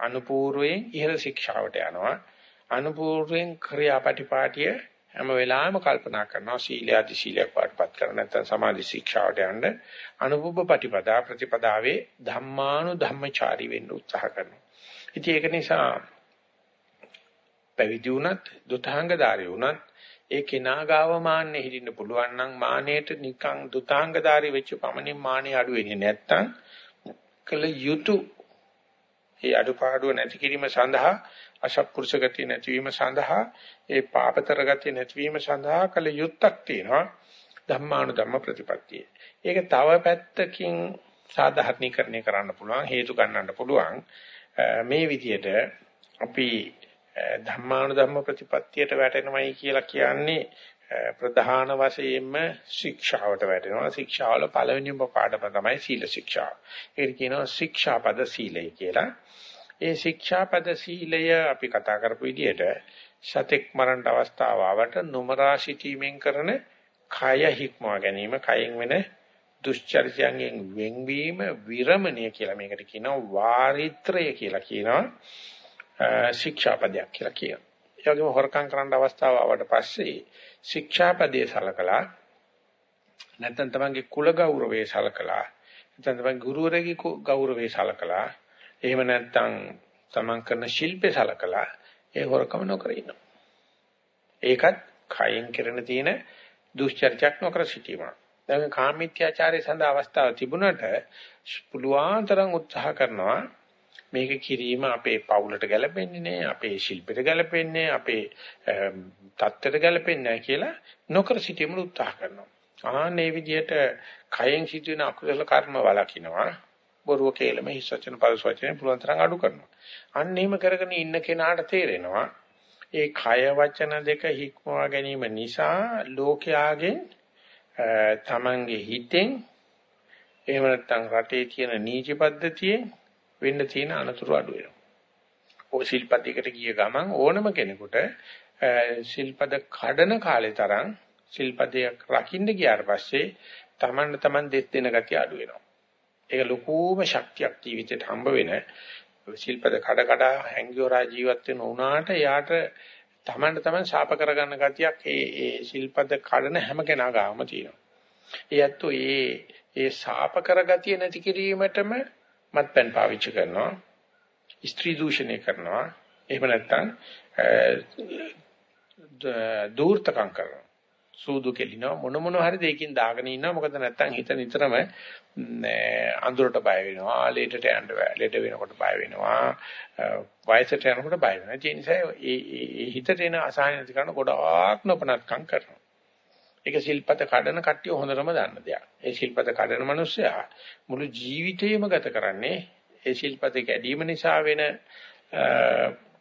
අනුපූර්වයෙන් ඉහළ ශික්ෂාවට යනවා. අනුපූර්වයෙන් ක්‍රියාපටිපාටිය හැම වෙලාවෙම කල්පනා කරනවා සීලය අධි සීලයක් පාටපත් කර නැත්නම් සමාධි ශික්ෂාවට යන්න අනුභව ප්‍රතිපදා ප්‍රතිපදාවේ ධම්මානු ධම්මචාරී වෙන්න උත්සාහ කරනවා. ඉතින් ඒක නිසා පැවිදි වුණත් දුතාංගධාරී වුණත් ඒ කෙනා ගාව මාන්නේ හිටින්න පුළුවන් නම් මානෙට නිකන් දුතාංගධාරී වෙච්ච පමණින් මානෙ අඩු වෙන්නේ නැත්තම් කළ යුතු ඒ අඩුපාඩුව නැති කිරීම සඳහා අශප්පුරුෂ ගතිය නැතිවීම සඳහා ඒ පාපතර ගතිය නැතිවීම සඳහා කළ යුත්තක් තියෙනවා ධම්මානු ධම්ම ප්‍රතිපත්තිය. ඒක තව පැත්තකින් සාධාරණීකරණය කරන්න පුළුවන් හේතු ගන්නන්න පුළුවන්. මේ විදිහට අපි ධම්මානු ධම්ම ප්‍රතිපත්තියට වැටෙනවයි කියලා කියන්නේ ප්‍රධාන වශයෙන්ම ශික්ෂාවට වැටෙනවා. ශික්ෂාවල පළවෙනිම පාඩම තමයි සීල ශික්ෂාව. ඒක කියනවා ශික්ෂාපද සීලය කියලා. ඒ ශික්ෂාපද සීලය අපි කතා කරපු විදිහට සතෙක් මරණ අවස්ථාව ආවට නොමරා සිටීමෙන් කරන කය හික්මවා ගැනීම, කයෙන් වෙන දුෂ්චරිතයන්ගෙන් වෙන්වීම විරමණය කියලා මේකට කියනවා වාරිත්‍රය කියලා කියනවා ශික්ෂාපදයක් කියලා කියනවා. ඒ වගේම හොරකම් කරන්න අවස්ථාව ආවට පස්සේ ශික්ෂාපදයේ සලකලා නැත්නම් තමන්ගේ කුල ගෞරවයේ සලකලා නැත්නම් තමන්ගේ ගුරුවරයාගේ ගෞරවයේ සලකලා එහෙම නැත්නම් තමන් කරන ශිල්පේ සලකලා ඒ හොරකම නොකර ඉන්නවා. ඒකත් කයෙන් කරන තියෙන දුෂ්චර්චයක් නොකර සිටීම. දැන් කාමීත්‍යාචාරය සඳහා අවස්ථාව තිබුණට පුළුවන් තරම් උත්සාහ කරනවා මේක කිරීම අපේ පවුලට ගැලපෙන්නේ නැහැ අපේ ශිල්පෙට ගැලපෙන්නේ අපේ தත්තට ගැලපෙන්නේ නැහැ කියලා නොකර සිටීම උත්සාහ කරනවා. ආන්නේ විදිහට කයෙන් සිදුවෙන අකුසල කර්ම වලකිනවා. බොරුව කේලම හිස් වචන පරිස වචන පුළුවන් තරම් අඩු කරනවා. අන්න එහෙම කරගෙන ඉන්න කෙනාට තේරෙනවා ඒ කය වචන දෙක හික්මවා ගැනීම නිසා ලෝකයාගෙන් තමන්ගේ හිතෙන් එහෙම නැත්නම් රටේ තියෙන නීති පද්ධතියෙන් වෙන්න තියෙන අනතුරු අඩු වෙනවා. ඔය ශිල්පදයකට ගිය ගමන් ඕනම කෙනෙකුට ශිල්පද කඩන කාලේ තරම් ශිල්පදයක් රකින්න ගියාට පස්සේ තමන්න තමන් දෙස් දෙන ගතිය අඩු වෙනවා. ඒක ලොකුම ශක්තියක් ජීවිතේට හම්බ වෙන ශිල්පද කඩ කඩ හැංගියෝරා ජීවත් වෙන උනාට යාට තමන්ට තමන් ශාප කරගන්න ගතියක් ඒ ඒ ශිල්පද කඩන හැම කෙනා ගාම තියෙනවා. ඒ ඇත්තෝ ඒ ඒ ශාප කරගතිය නැති කිරීමටම මත්පැන් පාවිච්චි කරනවා. ස්ත්‍රී දූෂණය කරනවා. එහෙම නැත්නම් දූර්තකම් කරනවා. සූදු කෙලිනවා මොන මොන හරි දෙයකින් දාගෙන ඉන්නවා මොකද නැත්තම් හිත නිතරම අඳුරට බය වෙනවා ලේටට යන්න බෑ. ලේට වෙනකොට බය වෙනවා. වයසට යනකොට බය වෙනවා. ඒ නිසා ඒ හිතට එන අසහන නැති කරන ගොඩාක් නොපනත්කම් කරනවා. ඒක ශිල්පත කඩන කට්ටිය හොඳටම දන්න දෙයක්. ඒ ශිල්පත කඩන මිනිස්සයා මුළු ජීවිතේම ගත කරන්නේ ඒ ශිල්පත කැඩීම නිසා වෙන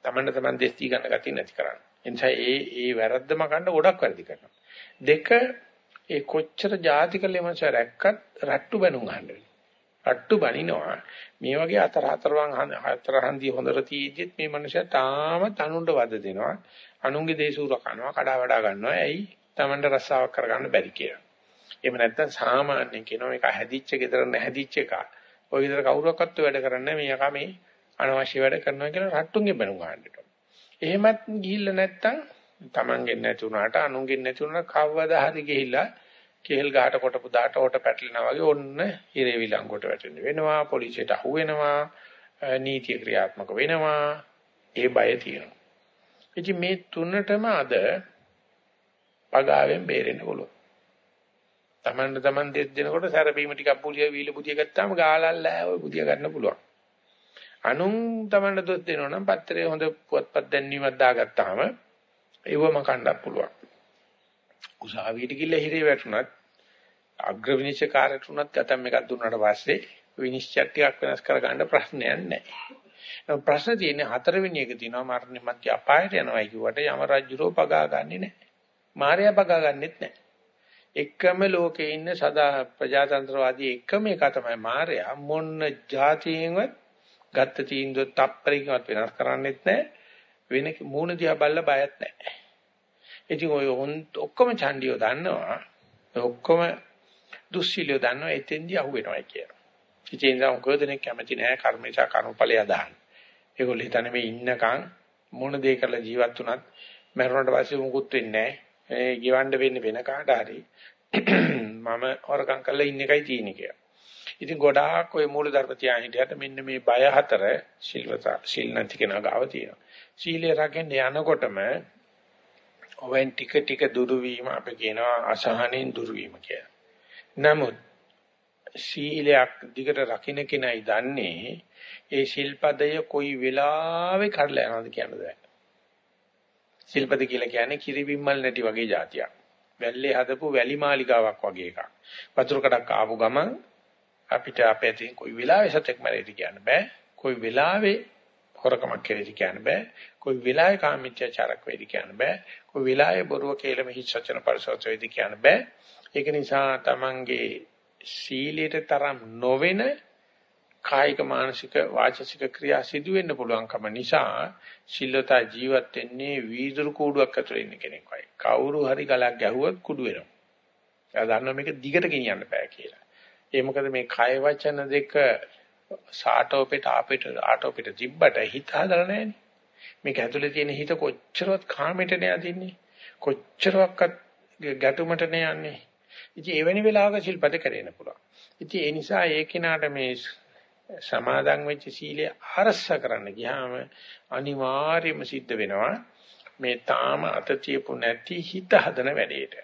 තමන්න තමන් දෙස්ති ගන්න ගතිය නැති කරන්නේ. එනිසා ඒ ඒ වැරද්දම ගන්න ගොඩක් වැඩි කරනවා. දෙක ඒ කොච්චර ජාතිකලෙම රැක්කත් රට්ටු බැනුම් අහන්න රට්ටු බනිනවා. මේ වගේ අතර හතරවන් හතර හන්දිය හොඳට තියෙද්දිත් මේ මනුස්සයා තාමත් අනුන්ට වද දෙනවා. අනුන්ගේ දේශූර කනවා කඩා වඩා ගන්නවා. ඇයි? Tamanට රස්සාවක් කරගන්න බැරි කියලා. එහෙම නැත්නම් සාමාන්‍යයෙන් කියනවා මේක හැදිච්ච ගෙදර නැහැදිච්ච එක ඔය විතර කවුරක්වත් වැඩ කරන්නේ මේ යකා මේ අනවශ්‍ය වැඩ කරනවා කියලා රට්ටුන්ගේ බැනුම් අහන්න එහෙමත් ගිහිල්ලා නැත්නම් Tamanගෙන් නැති වුණාට අනුන්ගෙන් නැති වුණා කවවදා හරි ගිහිල්ලා කේල් ගහට කොටපු දාට ඕට පැටලෙනා වගේ ඔන්න හිරේ විලංගුවට වැටෙන්න වෙනවා. පොලිසියට අහු වෙනවා. නීතිය ක්‍රියාත්මක වෙනවා. ඒ බය තියෙනවා. ඉතින් මේ තුනටම අද පගාවෙන් බේරෙන්න පුළුවන්. තමන්ට තමන් දෙස් දෙනකොට සැරපීම ටිකක් පුලිය වීල බුදිය ගත්තාම ගාලල්ලා ඔය බුදිය ගන්න පුළුවන්. අනුන් තමන්ට දොස් දෙනවා නම් පත්‍රයේ හොඳ පුවත්පත් දැන්වීමක් දාගත්තාම ඒවම කණ්ඩක් පුළුවන්. උසාවියට ගිහිල්ලා හිරේ වැටුණත් අග්‍ර විනිශ්චයකාරයට උනත් ගතම් එකක් දුන්නාට පස්සේ විනිශ්චය ටිකක් වෙනස් කරගන්න ප්‍රශ්නයක් නැහැ. ප්‍රශ්න තියෙන්නේ හතරවෙනි එක තියෙනවා මරණ මැද අපායට යනවා කියුවට යම රජුරෝ පගා ගන්නෙ නැහැ. මාර්යා පගා ගන්නෙත් නැහැ. එකම ලෝකේ ඉන්න සදා ප්‍රජාතන්ත්‍රවාදී එකම එක තමයි මාර්යා මොන්න જાතියෙන්වත් ගත්ත තීන්දුව තප්පරයකින්වත් වෙනස් කරන්නෙත් නැහැ. වෙන මූණ දිහා බලලා බයත් නැහැ. ඉතින් ඔය ඔක්කොම ඡන්දියෝ දන්නවා. ඔක්කොම දුස්සීලියෝ දන්නවා එතෙන්දී අහුවෙනවා කියලා. ඉතින් දැන් උගදෙනෙක් කැමති නැහැ කර්මේශා කර්මඵලය අදහන්න. ඒගොල්ලෝ හිතන්නේ මේ ඉන්නකන් මොන දේ කරලා ජීවත් වුණත් මරුණට පස්සේ මුකුත් වෙන්නේ නැහැ. ඒ ගෙවන්න වෙන්නේ වෙන කාට හරි. මම හොරකම් කරලා ඉන්න එකයි තියෙන්නේ කියලා. ඉතින් ගොඩාක් ওই මූල ධර්ම තියාගෙන හිටියට මෙන්න මේ බය හතර සිල්වතා සිල් නැති කෙනා ගාව තියෙනවා. සීලය රකින්න යනකොටම ඔවෙන් ටික ටික දුරු වීම අපි කියනවා අසහනෙන් දුරු වීම කියලා. නමුත් සීලයක් දිගට රකින්න කෙනයි දන්නේ ඒ ශිල්පදය කොයි වෙලාවෙ කඩලා යනවද කියන්න බෑ. ශිල්පද කියලා කියන්නේ කිරිබිම්මල් නැටි වගේ જાතියක්. වැල්ලේ හදපු වැලි මාලිගාවක් වගේ එකක්. වතුර කඩක් ආපු ගමන් අපිට අපේ තියෙන කොයි වෙලාවෙ සතෙක් මැරෙයිද කියන්න බෑ. කොයි වෙලාවෙ හොරකමක් කෙරෙදි කියන්න බෑ. කොයි වෙලාවෙ කාමීත්‍යචාරක් වේදි කියන්න බෑ. කොයි වෙලාවෙ බොරුව කේලම හිස් වචන පරිසවච වේදි කියන්න බෑ. ඒක නිසා තමන්ගේ සීලයට තරම් නොවන කායික මානසික වාචසික ക്‍රියා සිදු වෙන්න පුළුවන්කම නිසා සිල්ලතා ජීවත් වෙන්නේ වීදුරු කූඩුවක් ඇතුලේ ඉන්න කෙනෙක් වගේ. කවුරු හරි ගලක් ගැහුවොත් කුඩු වෙනවා. එයා දන්නවා මේක දිගට ගෙනියන්න බෑ කියලා. ඒ මොකද මේ කය වචන දෙක සාටෝපෙට ආපෙට ආටෝපෙට තිබ්බට හිත හදලා නැහැනේ. මේක ඇතුලේ තියෙන හිත කොච්චරවත් කාමෙට නෑදින්නේ. කොච්චරවත් ගැටුමට නෑයන්නේ. ඉතින් එවැනි වෙලාවක ශිල්පද කරේන පුළුවන්. ඉතින් ඒ නිසා ඒ කෙනාට මේ සමාදන් වෙච්ච සීලය අරස්ස කරන්න ගියාම අනිවාර්යයෙන්ම සිද්ධ වෙනවා මේ තාම අත තියපු නැති හිත හදන වැඩේට.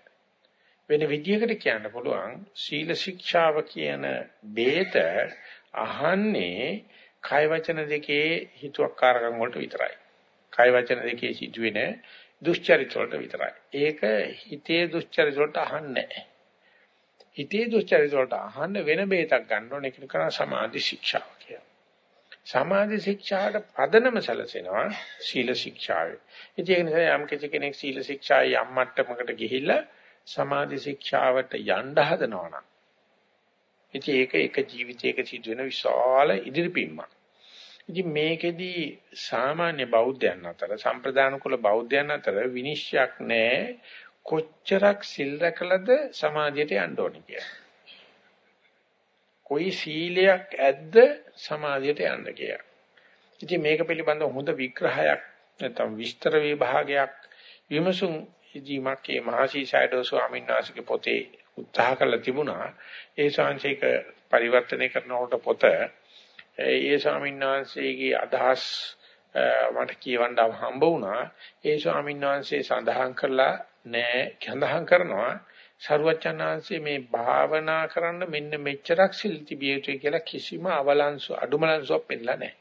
වෙන විදියකට කියන්න පුළුවන් සීල ශික්ෂාව කියන බේත අහන්නේ කය වචන දෙකේ හිතුවක්කාරකම් වලට විතරයි. කය වචන දෙකේ සිදුවෙන දුෂ්චරිත වලට විතරයි. ඒක හිතේ දුෂ්චරිත වලට අහන්නේ නැහැ. හිතේ දුෂ්චරිත වලට අහන්න වෙන බේතක් ගන්න ඕනේ ඒක කරන සමාධි ශික්ෂාව කියලා. සමාධි ශික්ෂාට පදනම සැලසෙනවා සීල ශික්ෂාවේ. ඉතින් ඒ නිසා යම් කෙනෙක් සීල ශික්ෂාවේ යම් මට්ටමකට ගිහිල්ලා සමාධි ශික්ෂාවට යන්න හදනවා නම් ඉතින් ඒක එක ජීවිතයක සිදුවෙන විශාල ඉදිරිපින්මක්. ඉතින් මේකෙදි සාමාන්‍ය බෞද්ධයන් අතර සම්ප්‍රදාන කුල බෞද්ධයන් අතර විනිශ්චයක් නැහැ කොච්චරක් සිල් රැකලාද සමාධියට යන්න ඕනේ කියලා. කොයි සීලයක් ඇද්ද සමාධියට යන්න කියලා. ඉතින් මේක පිළිබඳව හොඳ විග්‍රහයක් නැත්නම් විස්තර විභාගයක් විමසුම් ඉදීමක් මේ මහසීසයිඩෝ ස්වාමීන් වහන්සේගේ පොතේ උත්සාහ කළා තිබුණා. ඒ ශාංශික පරිවර්තනය කරනකොට පොත ඒ ස්වාමීන් වහන්සේගේ අදහස් මට කියවන්න හම්බ වුණා. ඒ ස්වාමීන් වහන්සේ සඳහන් කළා නෑ සඳහන් කරනවා සරුවචනාංශයේ මේ භාවනා කරන්න මෙන්න මෙච්චරක් සිල් තිබිය යුතුයි කියලා කිසිම අවලංසු අඩුමලංසුවක් පෙන්නලා නැහැ.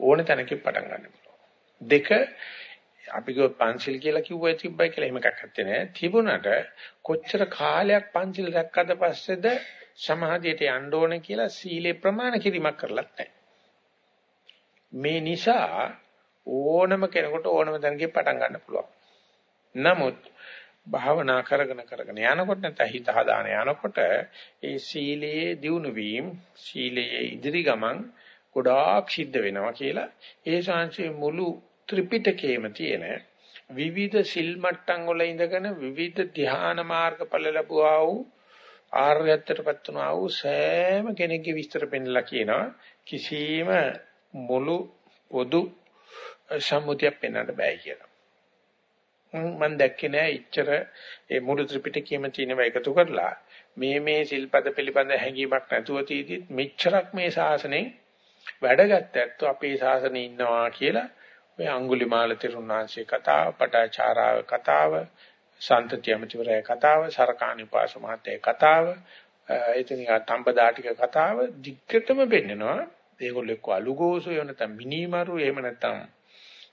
ඕන තැනකින් පටන් ගන්න පුළුවන්. දෙක අපි කිව්ව පන්සිල් කියලා කිව්වයි තිබ්බයි කියලා එහෙම එකක් නැත්තේ නෑ. තිබුණට කොච්චර කාලයක් පන්සිල් රැක්කද පස්සේද සමාධියට යන්න ඕනේ කියලා සීලේ ප්‍රමාණ කිරීමක් කරලත් නැහැ. මේ නිසා ඕනම කෙනෙකුට ඕනම තැනකින් පටන් ගන්න පුළුවන්. නමුත් භාවනා කරගෙන කරගෙන යනකොට නැත්නම් හිත හදාන යනකොට ඒ සීලයේ දියුණු වීම සීලයේ ඉදිරි ගමන් ගොඩාක් සිද්ධ වෙනවා කියලා ඒ ශාංශයේ මුළු ත්‍රිපිටකයේම තියෙන විවිධ සිල් මට්ටම් වල ඉඳගෙන විවිධ ධ්‍යාන මාර්ගඵල ලැබුවා වූ ආර්යත්වයටපත් වුණා වූ සෑම කෙනෙක්ගේ විස්තර පෙන්නලා කියනවා කිසිම මුළු පොදු සම්මුතියක් පෙන්වන්න බෑ කියලා. මම දැක්කේ නෑ ඉච්චර ඒ මුළු ත්‍රිපිටකයේම තියෙනවා එකතු කරලා මේ මේ සිල්පද පිළිබඳ හැඟීමක් නැතුව තීදිත් මෙච්චරක් මේ ශාසනයෙන් වැඩගත් අපේ ශාසනයේ ඉන්නවා කියලා ඔය අඟුලිමාල තිරුණාංශේ කතාව, පටාචාරාව කතාව, සන්තති අමතිවරය කතාව, සරකාණි පාස මහත්තයා කතාව, එතනින් තම්බදාටික කතාව දිග්ගටම පෙන්නනවා. ඒගොල්ලෝ එක්ක අලුගෝසු එහෙම නැත්නම් මිනිමරු එහෙම නැත්නම්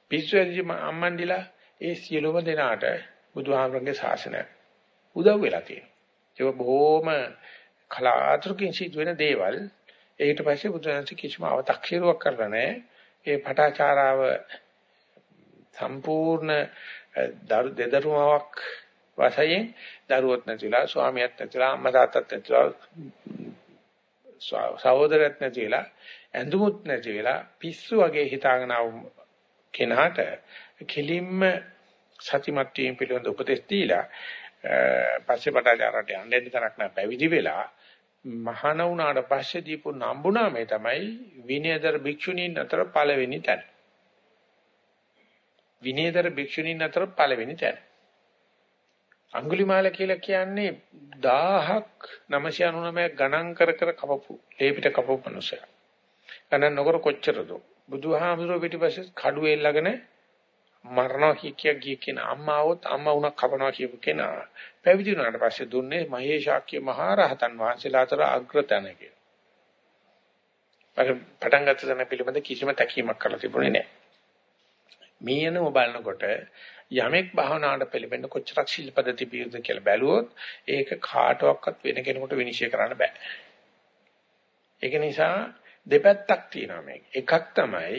පිස්සු ඇදිච්ච අම්මන්ඩිලා ඒ සියලුම දෙනාට බුදුහාමරගේ ශාසනය උදව් වෙලා තියෙනවා. ඒක බොහොම කලාතුරකින් සිදුවෙන දේවල්. ඊට පස්සේ බුදුරජාණන් කිසිම අව탁සිරුවක් කරලා නැහැ. ඒ පටාචාරාව සම්පූර්ණ දෙදරුමාවක් වශයෙන් දරුවොත් නැතිලා ස්වාමියාත් නැතිලා අම්මා තාත්තත් නැතිලා සහෝදරයත් නැතිලා ඇඳුමුත් නැති වෙලා පිස්සු වගේ හිතාගෙන ආව කෙනාට කෙලින්ම සතිමත් වීම පිළිබඳ උපදෙස් දීලා පස්සේ පටාචාරට යන්න දෙන්න තරක් නෑ පැවිදි වෙලා මහාන වුණාට පස්සේ දීපු නම්බුනාමේ තමයි විනයදර භික්ෂුණීන් අතර පළවෙනි තැන. විනයදර භික්ෂුණීන් අතර පළවෙනි තැන. අඟුලිමාල කියලා කියන්නේ 1000ක් 999 ගණන් කර කර කපපු ලේපිට කපපු මනුස්සයා. ගණන් නොකර කොච්චරද? බුදුහාමුදුරුවෝ පිටිපස්සේ කඩුව එල්ලගෙන මරණා කිය කිය ගිය කෙනා අම්මා આવොත් අම්මා උණක් කපනවා කියපු කෙනා පැවිදි වුණාට පස්සේ දුන්නේ මහේශාක්‍ය මහ රහතන් වහන්සේලා අතර අග්‍රතන කියලා. පටන් ගත්ත තැන පිළිබඳ කිසිම තැකීමක් කරලා තිබුණේ නැහැ. මීයනම බලනකොට යමෙක් භාවනාවට පිළිබඳ කොච්චරක් ශිල්පද තිබියද කියලා බැලුවොත් ඒක කාටවත් වෙන කෙනෙකුට විනිශ්චය කරන්න බෑ. ඒක නිසා දෙපැත්තක් තියෙනවා මේක. එකක් තමයි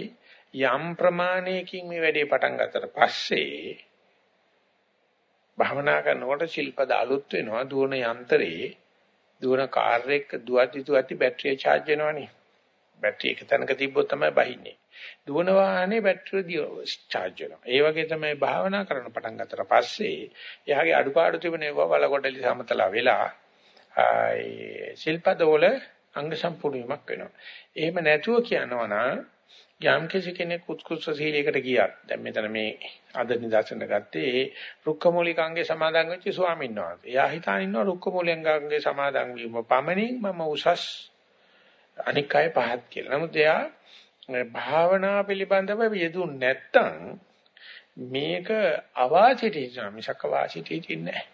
යම් ප්‍රමාණයකින් මේ වැඩේ පටන් ගත්තට පස්සේ භවනා කරනකොට ශිල්පද අලුත් වෙනවා දුවන යන්ත්‍රේ දුවන කාර් එක දුවති දුවති බැටරිය charge වෙනවනේ. බැටරි එක තැනක තිබ්බොත් තමයි බහින්නේ. දුවන වාහනේ බැටරිය charge වෙනවා. ඒ වගේ තමයි භාවනා කරන පටන් ගත්තට පස්සේ එයාගේ අඩුපාඩු තිබෙනවා වලකොටලි සමතලා වෙලා ඒ ශිල්පද වල අංග සම්පූර්ණ වීමක් වෙනවා. එහෙම නැතුව කියනවා නම් යම් කෙනෙක් උත්කෘෂ්ඨ සීලයකට ගියත් දැන් මෙතන මේ අද නිදර්ශන ගත්තේ ඒ රුක්කමූලිකාංගේ සමාදන් වෙච්ච ස්වාමීන් වහන්සේ. එයා හිතාන ඉන්නවා රුක්කමූලිකාංගේ සමාදන් වීම පමණින් මම උසස් අනික් අය පහත් කියලා. නමුත් එයා භාවනා පිළිබඳව යෙදුන් නැත්තම් මේක අවාසිත හිතන මිසක වාසිත හිතින්නේ නැහැ.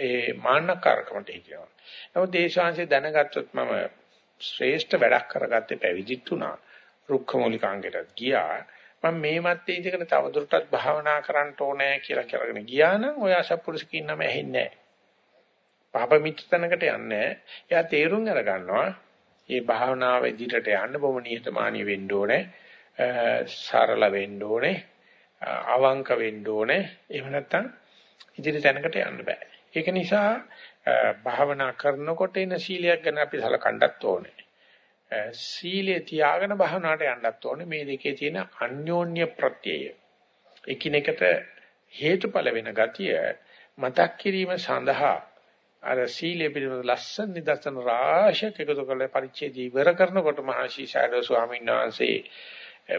ඒ මාන්නකාරකමට හිතනවා. නමුත් දේශාංශය දැනගත්තොත් මම ශ්‍රේෂ්ඨ වැඩක් කරගත්තේ පැවිදිත් උනා. රුක්ඛමූලිකාංගයට ගියා. මම මේ මැත්තේ ඉඳගෙන තවදුරටත් භාවනා කරන්න ඕනේ කියලා කරගෙන ගියා නම් ඔය අසත්පුරුෂ කින්නම ඇහෙන්නේ නැහැ. පාප මිත්‍රතනකට යන්නේ. එයා තේරුම් අරගන්නවා මේ භාවනාව ඉදිරියට යන්න බොහොම නිහතමානී වෙන්න ඕනේ. සරල වෙන්න ඕනේ. අවංක වෙන්න ඕනේ. එහෙම නැත්නම් ඉදිරි තැනකට යන්න බෑ. ඒක නිසා භාවනා කරනකොට එන සීලයක් ගැන අපි සලකන්නත් ඕනේ. සීලය තියාගෙන භාවනාවට යන්නත් ඕනේ. මේ දෙකේ තියෙන අන්‍යෝන්‍ය ප්‍රත්‍යය. එකිනෙකට හේතුඵල වෙන ගතිය මතක් කිරීම සඳහා අර සීලය පිළිබඳ ලස්සන නිදර්ශන රාශියක් එකතු කරලා පරිච්ඡේදය ඉවර කරනකොට මහසි ෂැඩෝ ස්වාමීන් වහන්සේ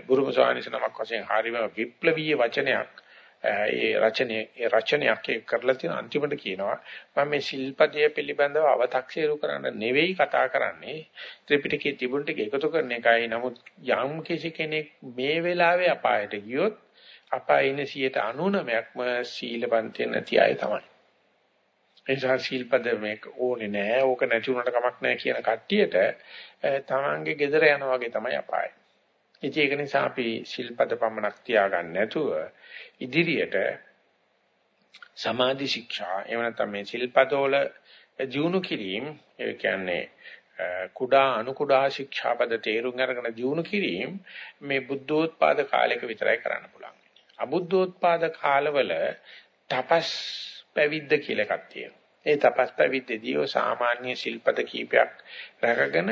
බුරුම ස්වාමීන් නමක් වශයෙන් හරිම විප්ලවීය වචනයක් ඒ රචනයේ ඒ රචනයක් කරලා තියෙන අන්තිමට කියනවා මම මේ ශිල්පදයේ පිළිබඳව අව탁සීරු කරන්න නෙවෙයි කතා කරන්නේ. ත්‍රිපිටකයේ තිබුණ ටික එකතු කරන එකයි. නමුත් යම් කිසි කෙනෙක් මේ වෙලාවේ අපායට ගියොත් අපායේ 99%ක්ම සීලපන්තිය නැති අය තමයි. එනිසා ශිල්පද මේක ඕනේ නෑ ඕක නැති වුණාට කමක් නෑ කියන කට්ටියට තමන්ගේ gedara යනවා වගේ තමයි අපාය. ඉතින් ඒක නිසා අපි ශිල්පද පමණක් තියාගන්න නැතුව ඉදිරියට සමාධි ශික්ෂා එහෙම නැත්නම් මේ ශිල්පදවල ජීවුණු කිරීම ඒ කියන්නේ කුඩා අනු කුඩා ශික්ෂාපද තේරුම් අරගෙන ජීවුණු කිරීම මේ බුද්ධෝත්පාද කාලයක විතරයි කරන්න පුළුවන්. අබුද්ධෝත්පාද කාලවල තපස් පැවිද්ද කියලා එකක් තියෙනවා. ඒ තපස් පැවිද්දදී ඔය සාමාන්‍ය ශිල්පද කීපයක් රැකගෙන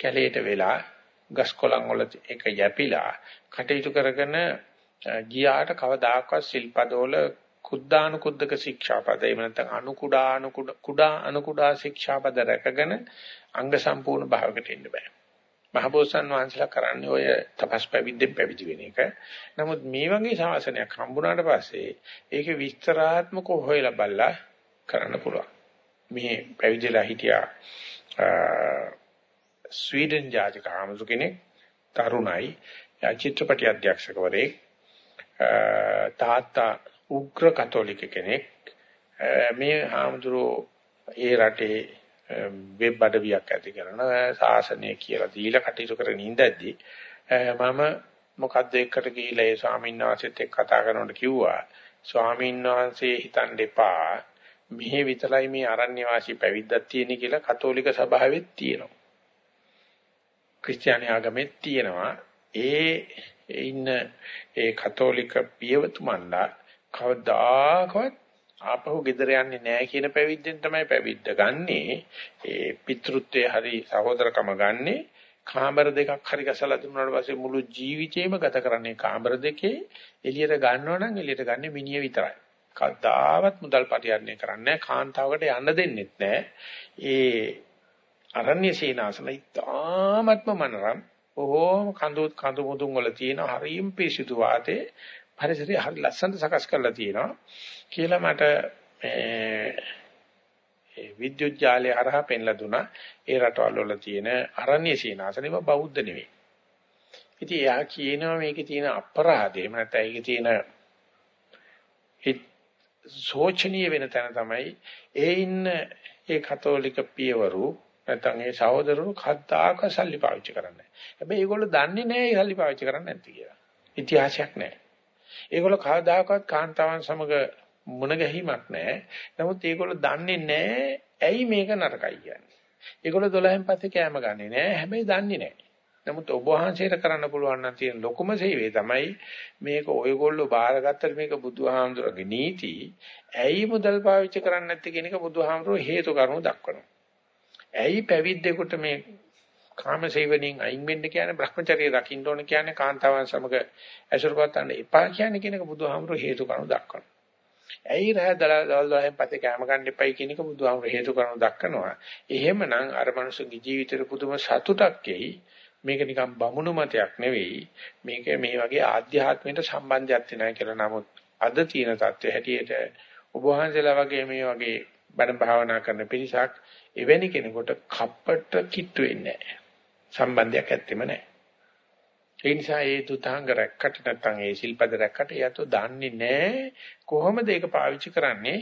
කැලේට වෙලා ගස් කොළන් වල එක යැපිලා කටයුතු කරගෙන ගියාට කවදාකවත් ශිල්පදවල කුද්දානුකුද්දක ශික්ෂාපද එහෙම නැත්නම් අනු කුඩා අනු කුඩා අනු කුඩා ශික්ෂාපද රැකගෙන අංග සම්පූර්ණ භාවයකට එන්න බෑ. මහබෝසත්න් වහන්සේලා කරන්නේ ඔය තපස් පැවිද්දෙන් පැවිදි වෙන එක. නමුත් මේ වගේ ශාසනයක් හම්බුණාට පස්සේ ඒකේ විස්තරාත්මකව හොයලා බලලා කරන්න පුළුවන්. මේ පැවිදිලා හිටියා ස්වීඩන් ජාතික ආමතු කෙනෙක් තරුණයි චිත්‍රපටි අධ්‍යක්ෂකවරයෙක් තාත්තා උග්‍ර කතෝලික කෙනෙක් මේ ආමතුරෝ ඒ රටේ වෙබ් අඩවියක් ඇති කරන ශාසනය කියලා දීලා කටයුතු කරගෙන ඉඳද්දි මම මොකද්ද එකට ගිහිලා ඒ ස්වාමීන් වහන්සේත් එක්ක කතා කරනකොට කිව්වා ස්වාමීන් වහන්සේ හිතන් දෙපා මෙහි විතරයි මේ අරණ්‍ය වාසී පැවිද්දක් තියෙන කියලා කතෝලික සභාවෙත් තියෙනවා. ක්‍රිස්තියානි ආගමෙත් තියෙනවා. ඒ ඉන්න ඒ කතෝලික පියවතුමන්ලා කවදාකවත් ආපහු ගෙදර යන්නේ නැහැ කියන පැවිද්දෙන් තමයි පැවිද්ද ගන්නෙ. ඒ පිතෘත්වයේ හරි සහෝදරකම ගන්නෙ. කාමර දෙකක් හරි ගසලා දුන්නාට පස්සේ මුළු ජීවිතේම ගත කරන්නේ කාමර දෙකේ එළියට ගන්නව නම් එළියට ගන්නේ මිනිහ විතරයි. කවදාවත් මුදල් පටියන්නේ කරන්නේ කාන්තාවකට යන්න දෙන්නෙත් නැහැ. ඒ අරණ්‍ය සීනාසන ඉතාමත්ම මනරම් බොහෝම කඳු කඳු මුදුන් වල තියෙන හරියම් පිසිදු වාතේ පරිසරය හරි ලස්සනට සකස් කරලා තියෙනවා කියලා මට මේ විද්‍යුත් ජාලය හරහා පෙන්ලා දුනා ඒ රටවල් වල තියෙන අරණ්‍ය සීනාසනෙම බෞද්ධ නෙවෙයි. ඉතින් එයා කියනවා මේකේ තියෙන අපරාධය එහෙම නැත්නම් ඒකේ තියෙන සෝචනීය වෙන තැන තමයි ඒ ඉන්න ඒ කතෝලික පියවරු නැත්නම් ඒ සහෝදරවරු කද්දාක සල්ලි පාවිච්චි කරන්නේ. හැබැයි ඒගොල්ලෝ දන්නේ නැහැ ඒ සල්ලි පාවිච්චි කරන්නේ නැති කියලා. ඉතිහාසයක් නැහැ. ඒගොල්ලෝ කවදාකවත් කාන්තාවන් සමග මුණ ගැහිමක් නැහැ. නමුත් ඒගොල්ලෝ දන්නේ නැහැ ඇයි මේක නරකයි කියන්නේ. ඒගොල්ලෝ 12න් පස්සේ කෑම ගන්නේ නැහැ. හැබැයි දන්නේ නැහැ. නමුත් ඔබ වහන්සේට කරන්න පුළුවන් නම් තියෙන ලොකුම සේවය තමයි මේක ඔයගොල්ලෝ බාරගත්තට මේක බුදුහාමුදුරගේ නීති. ඇයි මුදල් පාවිච්චි කරන්නේ නැත්තේ කියන එක බුදුහාමුදුරෝ හේතු කරුණු දක්වනවා. ඇයි පැවිද්දෙකුට මේ කාම සේවණින් අයින් වෙන්න කියන්නේ Brahmacharya රකින්න ඕන කියන්නේ කාන්තාවන් සමග ඇසුරුපත් ගන්න එපා කියන්නේ කියන එක බුදුහාමුදුරෝ හේතු කරුණු දක්වනවා. ඇයි රහ දවල් 10න් පස්සේ කැම ගන්න එපයි කියන එක බුදුහාමුදුරෝ හේතු කරුණු දක්වනවා. එහෙමනම් අර මනුස්සගේ ජීවිතේ පුදුම සතුටක් එයි. මේක නිකන් බමුණු මතයක් නෙවෙයි. මේක මේ වගේ ආධ්‍යාත්මයට සම්බන්ධයක් තියෙනවා කියලා. නමුත් අද තියෙන தත්ත්වය හැටියට ඔබ වහන්සේලා වගේ මේ වගේ බණ භාවනා කරන පිරිසක් එවැනි කෙනෙකුට කප්පට කිට්ටු වෙන්නේ නැහැ. සම්බන්ධයක් ඇත්තෙම නැහැ. ඒ නිසා ඒ දුතාංග රැක්කට නැත්නම් ඒ ශිල්පද රැක්කට යතෝ දන්නේ නැහැ කොහොමද ඒක පාවිච්චි කරන්නේ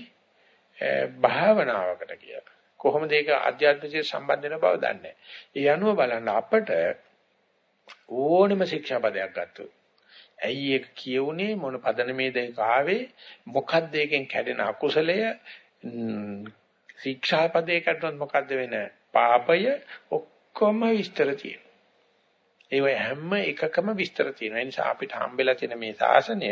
භාවනාවකට කියලා. කොහොමද ඒක අධ්‍යාත්මික සම්බන්ධ වෙන බව දන්නේ නැහැ. ඒ අනුව බලන්න අපට ඕනම ශික්ෂාපදයක් ගත්තොත් ඇයි ඒක කියුනේ මොන පදනමේද ඒක ආවේ මොකද්ද ඒකෙන් කැඩෙන අකුසලය ශික්ෂාපදයකට මොකද්ද වෙන පාපය ඔක්කොම විස්තර තියෙනවා. ඒ හැම එකකම විස්තර තියෙනවා. ඒ නිසා අපිට හම්බෙලා තියෙන මේ ශාසනය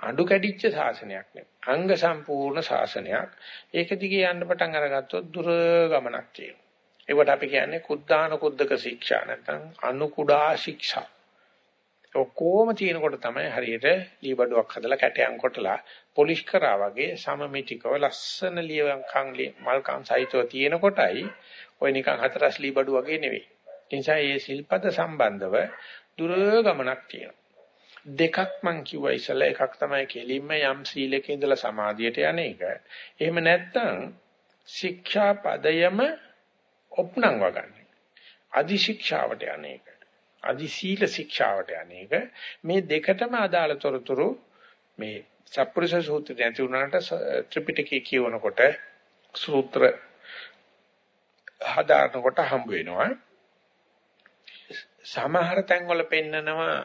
අඬු කැඩිච්ච ශාසනයක් නෙවෙයි. අංග සම්පූර්ණ ශාසනයක්. ඒක දිගේ යන්න පටන් අරගත්තොත් දුර ගමනක් තියෙනවා. ඒකට අපි කියන්නේ කුද්ධාන කුද්දක ශික්ෂා නැත්නම් අනු කුඩා ශික්ෂා. ඔක්කොම තියෙනකොට තමයි හරියට ලීබඩුවක් හදලා කැටයන් කොටලා පොලිෂ් කරා වගේ සමමිතිකව ලස්සන ලියවංකම් මල්කම් සහිතව තියෙන කොටයි ඔය නිකන් හතරස් ලීබඩු වගේ නෙවෙයි. ඒ නිසා මේ සිල්පද සම්බන්ධව දුර ගමනක් තියෙනවා. දෙකක් මං කිව්වා ඉස්සලා එකක් තමයි කෙලින්ම යම් සීලක ඉඳලා සමාධියට යන එක. එහෙම නැත්නම් ශික්ෂා පදයම ඔප්නම් වගන්නේ. අදි ශික්ෂාවට යන එක. අදි සීල ශික්ෂාවට යන එක. මේ දෙකටම අදාළ තොරතුරු මේ සප්පුරුෂ සූත්‍රය නැති වුණාට ත්‍රිපිටකය කියවනකොට සූත්‍ර හදාරනකොට හම්බ වෙනවා. සමහර තැන්වල පෙන්නනවා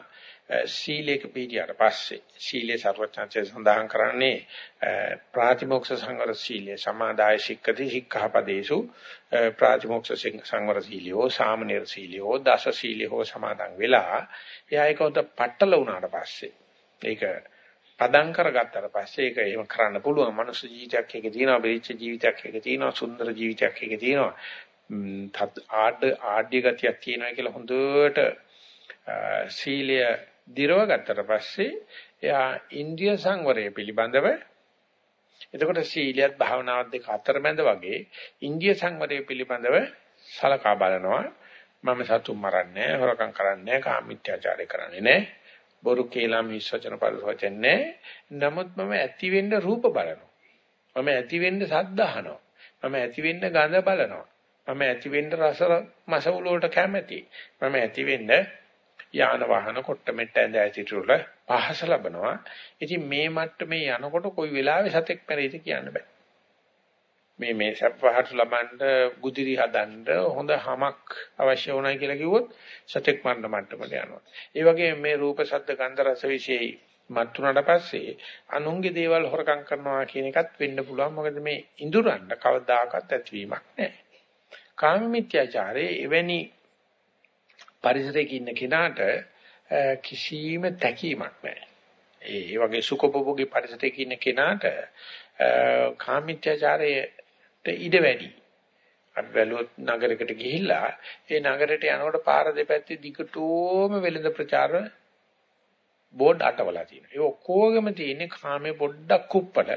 සීලේක පීඩියට පස්සේ සීලේ ਸਰවඥාචර්ය සඳහන් කරන්නේ ප්‍රාතිමෝක්ෂ සංවර සීලය සමාදාය සික්කති සික්ඛාපදේසු ප්‍රාතිමෝක්ෂ සංවර සීලියෝ සාමනීර සීලියෝ දස සීලියෝ සමාදන් වෙලා එයා ඒක උත පටල වුණාට පස්සේ ඒක පදම් කරගත්තට පස්සේ ඒක එහෙම කරන්න පුළුවන්. මනුස්ස ජීවිතයක් එකේ තියෙනවා බෙරිච්ච ජීවිතයක් එකේ තියෙනවා සුන්දර ජීවිතයක් එකේ තියෙනවා. ආඩ ආඩ්‍ය ගතියක් තියෙනවා කියලා හොඳට සීලය දිරව ගත්තට පස්සේ එයා ඉන්ද්‍රිය සංවරය පිළිබඳව එතකොට සීලියත් භාවනාවත් දෙක අතරමැද වගේ ඉන්ද්‍රිය සංවරය පිළිබඳව සලකා බලනවා. මම සතුම් මරන්නේ හොරකම් කරන්නේ කාමීත්‍යාචාරය කරන්නේ නැහැ. බොරු කේලම් විශ්වචන පරිවචන නැහැ නමුත් මම ඇති වෙන්න රූප බලනවා. මම ඇති වෙන්න ශබ්ද අහනවා. මම ඇති වෙන්න ගඳ බලනවා. මම ඇති වෙන්න රස මසවුල වලට කැමැති. මම ඇති වෙන්න යාන වාහන කොට මෙට්ට ඇඳ ඇතිතුල පහස ලබනවා. ඉතින් මේ මට්ටමේ යනකොට කොයි වෙලාවෙ සතෙක් මැරෙයිද කියන්න බෑ. මේ මේ සප්පහට ලබන්න ගුදිරි හදන්න හොඳ හමක් අවශ්‍ය වුණයි කියලා කිව්වොත් සතෙක් මරණ මට්ටමට යනවා. ඒ වගේ මේ රූප ශබ්ද ගන්ධ රස විශේෂයි මත්ුණාට පස්සේ අනුන්ගේ දේවල් හොරකම් කරනවා කියන එකත් වෙන්න පුළුවන්. මොකද මේ ඉඳුරන්න කවදාකවත් ඇතිවීමක් නැහැ. කාම මිත්‍යාචාරයේ එවැනි පරිසරයක ඉන්න කෙනාට කිසිම තැකීමක් නැහැ. ඒ වගේ සුඛභෝගී පරිසරයක ඉන්න කෙනාට කාමීත්‍යචාරයට ඉඩ වැඩි. අපි බැලුවොත් නගරයකට ගිහිල්ලා ඒ නගරයට යනකොට පාර දෙපැත්තේ දිගටම වෙළඳ ප්‍රචාර බෝඩ් අටවලා තියෙනවා. ඒ ඔක්කොගෙම තියෙන්නේ කාමයේ පොඩ්ඩක් කුප්පල.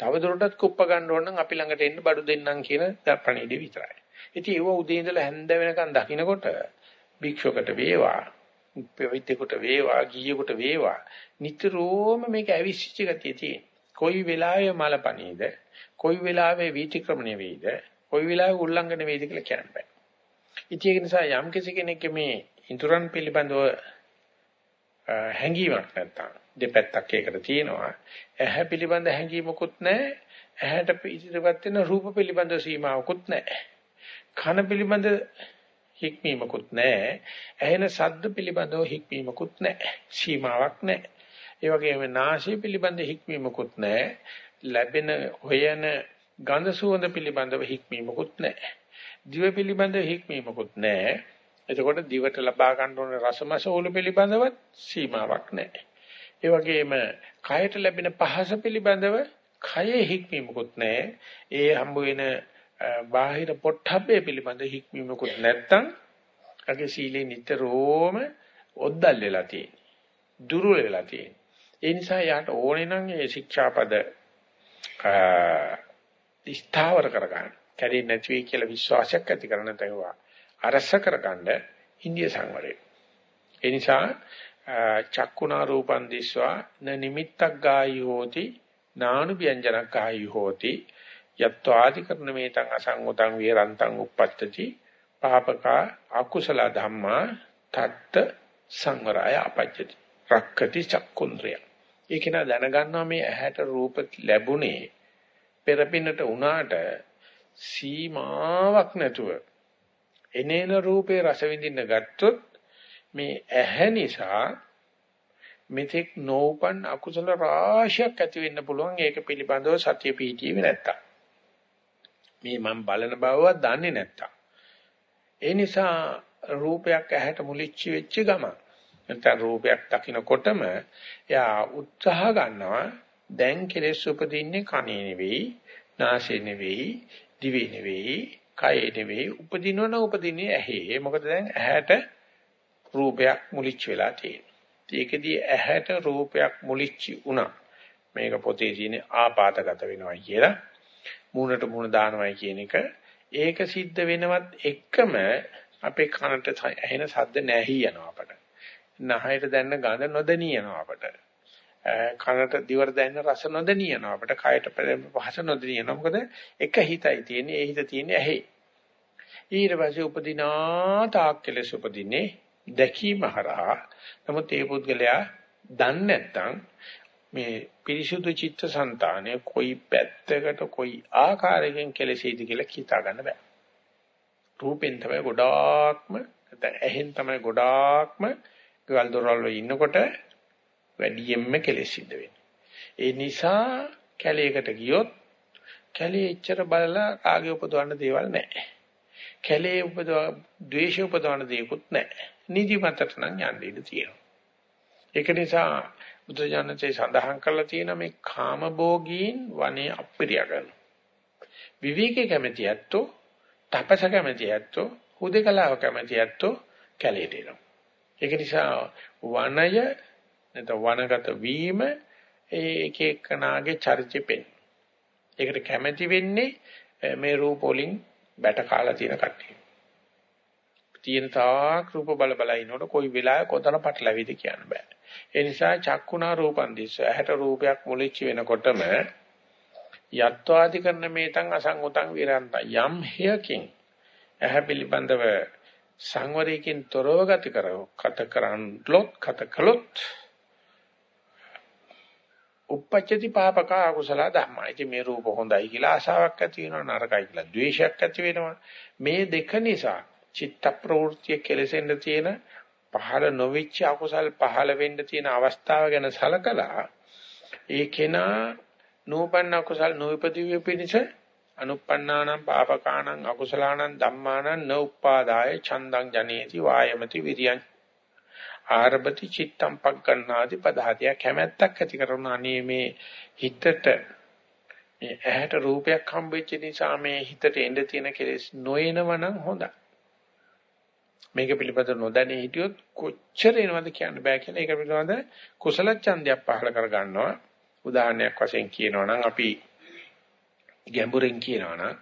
තව දුරටත් කුප්ප ගන්න ඕන නම් අපි ළඟට එන්න බඩු දෙන්නම් කියන පණිවිඩය විතරයි. ඉතින් ඒව උදේ ඉඳලා හැන්ද වෙනකන් දකින්නකොට භික්ෂුවකට වේවා පවිත්‍රෙකුට වේවා ගිහියෙකුට වේවා නිතරම මේක ඇවිස්සිච්ච ගතිය තියෙන. කොයි වෙලාවෙ මලපණීද කොයි වෙලාවෙ වීතික්‍රමණය වෙයිද කොයි වෙලාවෙ උල්ලංඝන වෙයිද කියලා කියන්න බෑ. ඉතින් ඒක නිසා යම් කෙනෙක් මේ ඉන්ද්‍රයන් පිළිබඳව හැඟීමක් නැත්තම් දෙපැත්තක් ඒකට තියෙනවා. ඇහැ පිළිබඳ හැඟීමකුත් නැහැ. ඇහැට ඉදිරියපත් වෙන රූප පිළිබඳ සීමාවකුත් නැහැ. කන පිළිබඳ හික්මීමකුත් නැහැ. ඇහෙන ශබ්ද පිළිබඳව හික්මීමකුත් නැහැ. සීමාවක් නැහැ. ඒ වගේම නාසය පිළිබඳ හික්මීමකුත් නැහැ. ලැබෙන හොයන ගඳ සුවඳ පිළිබඳව හික්මීමකුත් නැහැ. දිව පිළිබඳව හික්මීමකුත් නැහැ. එතකොට දිවට ලබා ගන්න ඕන රසමස ඕල පිළිබඳවත් සීමාවක් නැහැ. ඒ වගේම කයට ලැබෙන පහස පිළිබඳව කයේ හික්මීමකුත් නැහැ. ඒ හම්බ වෙන බාහිර පොට්ටබ්බේ පිළිබඳ හික්මීමකුත් නැත්තම් අගේ සීලේ නිතරම ඔද්දල් වෙලා තියෙන්නේ. දුර්වල වෙලා තියෙන්නේ. ඒ නිසා යාට ඕනේ නම් ඒ ශික්ෂාපද ස්ථාවර කරගන්න. කැඩෙන්නේ නැති වෙයි කියලා විශ්වාසයක් ඇති කරන තේවා. අරස කරගන්න ඉන්දිය සංවරය. ඒ නිසා චක්කුණා රූපං දිස්වා න නිමිත්තක් ගායි හෝති නානු ව්‍යංජනක් ගායි හෝති යත්වාදි කරන මේතං අසංගතං විරන්තං uppත්තති පාපකා අකුසල ධම්මා තත්ත සංවරය අපජ්ජති රක්කති චක්කුන්ද්‍රය ඒක නා දැනගන්නවා මේ ඇහැට රූප ලැබුණේ පෙරපින්නට උනාට සීමාවක් නැතුව. එනේන රූපේ රස විඳින්න ගත්තොත් මේ ඇහැ නිසා මෙතෙක් නෝපන් අකුසල රාශියක් ඇති වෙන්න පුළුවන්. ඒක පිළිබඳව සතිය පිහිටියේ නැත්තම්. මේ මම බලන බවවත් දන්නේ නැත්තම්. ඒ නිසා රූපයක් ඇහැට මුලිච්ච වෙච්ච ගම නැත්නම් රූපයක් දකිනකොටම එයා උත්සාහ ගන්නවා දැන් කෙලෙස් උපදින්නේ කනේ නෙවෙයි නාසයේ නෙවෙයි දිවේ නෙවෙයි කයේ නෙවෙයි උපදිනවන උපදින්නේ ඇහි. මොකද දැන් ඇහැට රූපයක් මුලිච්ච වෙලා තියෙනවා. ඒකෙදී ඇහැට රූපයක් මුලිච්ච වුණා. මේක පොතේ තියෙන ආපాతගත වෙනවා කියලා. මූණට මූණ දානවයි කියන එක. ඒක සිද්ධ වෙනවත් එක්කම අපේ කනට ඇහෙන ශබ්ද නැහි යනවා අපට. නහයට දැනෙන ගඳ නොදැනී යනවා අපට. කනට දිවට දැනෙන රස නොදැනී යනවා අපට. කයට පහස නොදැනී යනවා. මොකද එක හිතයි තියෙන්නේ. ඒ හිත තියෙන්නේ ඇහි. ඊට පස්සේ උපදිනා තාක් කෙලෙස උපදින්නේ දැකීම හරහා. නමුත් ඒ පුද්ගලයා දන්නේ නැත්නම් මේ පිරිසුදු චිත්තසංතානය කොයි පැත්තකට කොයි ආකාරයකින් කෙලෙසෙයිද කියලා හිතා ගන්න බෑ. රූපෙන් තමයි ගොඩාක්ම නැත්නම් ඇහෙන් තමයි ගොඩාක්ම ගෙවල් දොරවල් වල ඉන්නකොට වැඩියෙන්ම කෙලෙස් සිද්ධ වෙන්නේ. ඒ නිසා කැලේකට ගියොත් කැලේ එච්චර බලලා කාගේ උපදවන්න දේවල් නැහැ. කැලේ උපදව ද්වේෂ උපදවන්න දේකුත් නැහැ. නිදිමතට නම් යන්න ඉඩ තියෙනවා. ඒක නිසා බුදුජානකේ සඳහන් කරලා තියෙන මේ කාම භෝගීන් වනේ අප්‍රිය කරනවා. විවේකී කැමැති ඇත්තෝ, තපස කැමැති ඇත්තෝ, හුදේකලාව කැමැති ඇත්තෝ කැලේට එනවා. ඒක නිසා වනය නැත්නම් වනගත වීම ඒ එක එකනාගේ චරිතෙපෙන්. ඒකට කැමැති වෙන්නේ මේ රූප වලින් බැට කාලා තියෙන කට්ටිය. තියෙන තාක් රූප බල බල ඉනකොට කොයි වෙලාවෙ කොතන පටලැවිද කියන්න බෑ. ඒ නිසා චක්කුණා රූපං දිස්ස ඇහැට රූපයක් මුලිච්ච වෙනකොටම යත්වාදි කරන මේතං අසංගතං විරන්ත යම් හේයකින් ඇහැ පිළිබඳව සංවරයකින් තොරව ගති කරව කත කරන්ලොත් කත කළොත් uppacchati papaka akusala dhamma. ඉතින් මේ රූප හොඳයි කියලා ආශාවක් ඇති වෙනවා නරකයි කියලා ද්වේෂයක් ඇති වෙනවා. මේ දෙක නිසා චිත්ත ප්‍රවෘත්තිය කෙලෙසෙන්න තියෙන පහළ නොවිච්ච අකුසල් පහළ වෙන්න තියෙන අවස්ථාව ගැන සලකලා ඒ කෙනා නූපන්න අකුසල් නොවිපදිවිය පිණිස අනුප්පන්නානම් පාපකානම් අකුසලානම් ධම්මානම් නෝපාදාය චන්දං ජනේති වායමති විරියං. ආරබති චිත්තම් පග්ගණ්ණාති පදහතිය. කැමැත්තක් ඇති කරන අනේ මේ හිතට. මේ ඇහැට රූපයක් හම්බෙච්ච නිසා මේ හිතට එන්න තියෙන කෙලෙස් නොයනවනම් හොඳයි. මේක පිළිබඳව නොදැනී හිටියොත් කොච්චර එනවද කියන්න බෑ කියලා ඒක පිළිබඳව කුසල ඡන්දයක් පහල කර ගන්නවා උදාහරණයක් වශයෙන් කියනවා නම් අපි ගැඹුරින් කියනවා නම්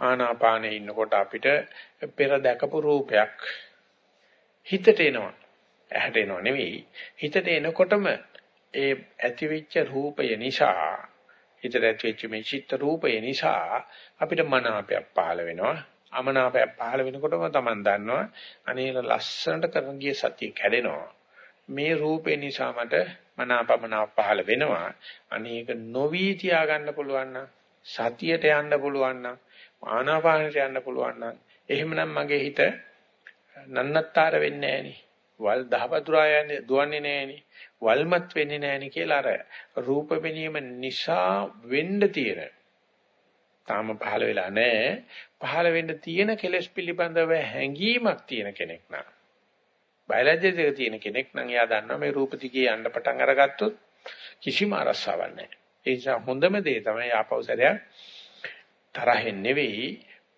ආනාපානයේ ඉන්නකොට අපිට පෙර දැකපු රූපයක් හිතට එනවා. ඇහැට එනවා නෙවෙයි. හිතට එනකොටම ඒ ඇතිවෙච්ච රූපය නිසා හිතට ඇතිවෙච්ච මේ චිත්ත රූපය නිසා අපිට මනාපයක් පහළ වෙනවා. අමනාපයක් පහළ වෙනකොටම Taman දන්නවා අනේල ලස්සනට කරන ගිය සතිය කැඩෙනවා. මේ රූපේ නිසා මට මනාපමනාප පහළ වෙනවා. අනේක නොවි තියා ගන්න පුළුවන් නම් සතියට යන්න පුළුවන් නම් ආනාපානයට යන්න පුළුවන් නම් එහෙමනම් මගේ හිත නන්නත්තර වෙන්නේ නැහෙනි. වල් දහවතුරා යන්නේ දුවන්නේ නැහෙනි. වල්මත් වෙන්නේ නැහෙනි කියලා අර රූප පෙනීම නිසා වෙන්න තියෙන. තාම පහළ වෙලා නැහැ. පහළ වෙන්න තියෙන කෙලෙස් පිළිබඳව හැඟීමක් තියෙන කෙනෙක් නා බයලජ්‍ය දෙක තියෙන කෙනෙක් නම්. එයා දන්නවා මේ රූප දිගේ යන්න පටන් අරගත්තොත් කිසිම අරසාවක් නැහැ. ඒ නිසා හොඳම දේ තමයි ආපෞසරය තරහෙන් නෙවෙයි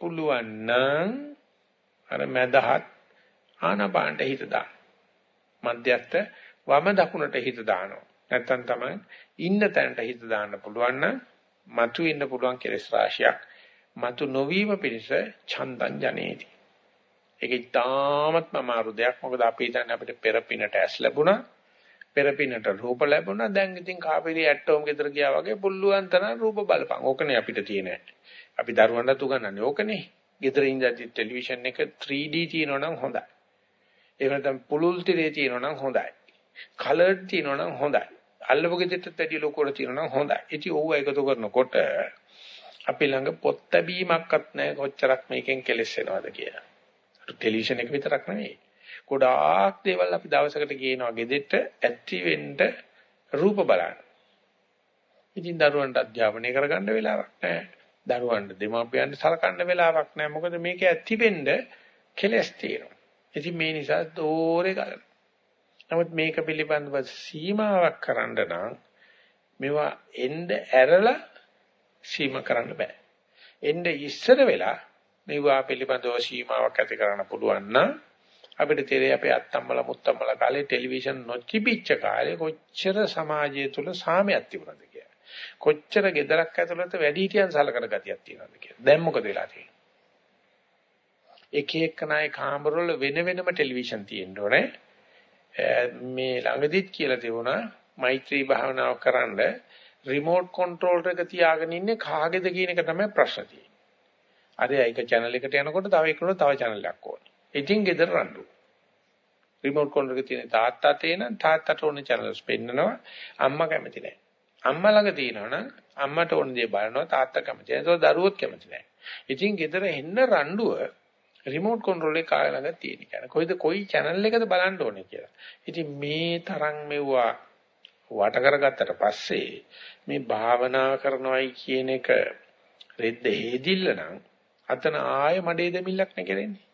පුළුවන් නම් අර මදහත් ආනපානට හිත දාන්න. මධ්‍යස්ත වම දකුණට හිත දානවා. නැත්තම් තමයි ඉන්න තැනට හිත දාන්න පුළුවන් නම් මතු ඉන්න පුළුවන් කෙලෙස් රාශියක් මතු නොවීම පිණිස චන්දං ජනේති. ඒක ඉතාමත්ම අමාරු දෙයක්. මොකද අපි හිතන්නේ අපිට පෙර පිනට ඇස් ලැබුණා. පෙර පිනට රූප ලැබුණා. දැන් ඉතින් කාපිරි ඇට්ටෝම් ගෙදර ගියා වගේ පුළුවන් තරම් රූප බලපන්. ඕකනේ අපිට තියෙන්නේ. අපි දරුවන්ට උගන්වන්නේ ඕකනේ. ගෙදර ඉඳලා ටෙලිවිෂන් එක 3D තියෙනවා නම් හොඳයි. එහෙම නැත්නම් පුළුල් තිරේ තියෙනවා නම් හොඳයි. කලර්ඩ් තියෙනවා නම් හොඳයි. අල්ලපු ගෙදරට වැඩි ලොකුවට තියෙනවා නම් හොඳයි. ඉතින් ඕව එකතු කරනකොට අපි ළඟ පොත් ලැබීමක්වත් නැහැ කොච්චරක් මේකෙන් කෙලස් වෙනවද කියලා. ටෙලිවිෂන් එක විතරක් නෙවෙයි. ගොඩාක් දේවල් අපි දවසකට ගේනවා ගෙදෙට්ට ඇක්ටි වෙන්න රූප බලන්න. ඉතින් දරුවන්ට අධ්‍යාපනය කරගන්න වෙලාවක් නැහැ. දරුවන්ට දෙමාපියන්ට සලකන්න වෙලාවක් නැහැ. මොකද මේක ඇති වෙන්න කෙලස් තියෙනවා. ඉතින් මේ නිසා දෝරේ ගන්න. නමුත් මේක පිළිබඳව සීමාවක් කරන්න නම් මේවා එන්න ඇරලා සීමා කරන්න බෑ. එන්න ඉස්සර වෙලා මේවා පිළිබඳව සීමාවක් ඇති කරන්න පුළුවන් නම් අපිට තේරෙයි අපේ අත්තම්මල මුත්තම්මල කාලේ ටෙලිවිෂන් නොතිබිච්ච කාලේ කොච්චර සමාජය තුල සාමයක් තිබුණද කියලා. කොච්චර gedarak ඇතුළත වැඩිහිටියන් සලකන ගතියක් තියෙනවද කියලා. දැන් මොකද වෙලා තියෙන්නේ? එක එකනායි කාමරවල වෙන වෙනම ටෙලිවිෂන් තියෙන්න ඕනේ. මේ ළඟදිත් කියලා තිබුණා මෛත්‍රී භාවනාව කරන්න රිමෝට් කන්ට්‍රෝල් එක තියාගෙන ඉන්නේ කාගේද කියන එක තමයි ප්‍රශ්න තියෙන්නේ. අර ඒක channel එකට යනකොට තව එකකට තව channel එකක් ඕනේ. ඉතින් ගෙදර රණ්ඩු. රිමෝට් කන්ට්‍රෝල් එක තියෙන තාත්තා තේන තාත්තට ඕනේ channels පෙන්නනවා අම්මා කැමති නැහැ. අම්මා ළඟ තියෙනවනම් අම්මට ඕන දේ බලනවා තාත්තා කැමති නැහැ. ඒක දරුවොත් කැමති නැහැ. ඉතින් ගෙදර එන්න රණ්ඩුව රිමෝට් කන්ට්‍රෝල් එක කාය ළඟ තියෙන කියන්නේ. කොයිද කොයි channel එකද බලන්න ඕනේ කියලා. ඉතින් මේ තරම් මෙවුවා වට කරගත්තට පස්සේ මේ භාවනා කරනවයි කියන එක රෙද්ද හේදිල්ල නම් අතන ආය මඩේ දෙමිල්ලක් නැකරෙන්නේ.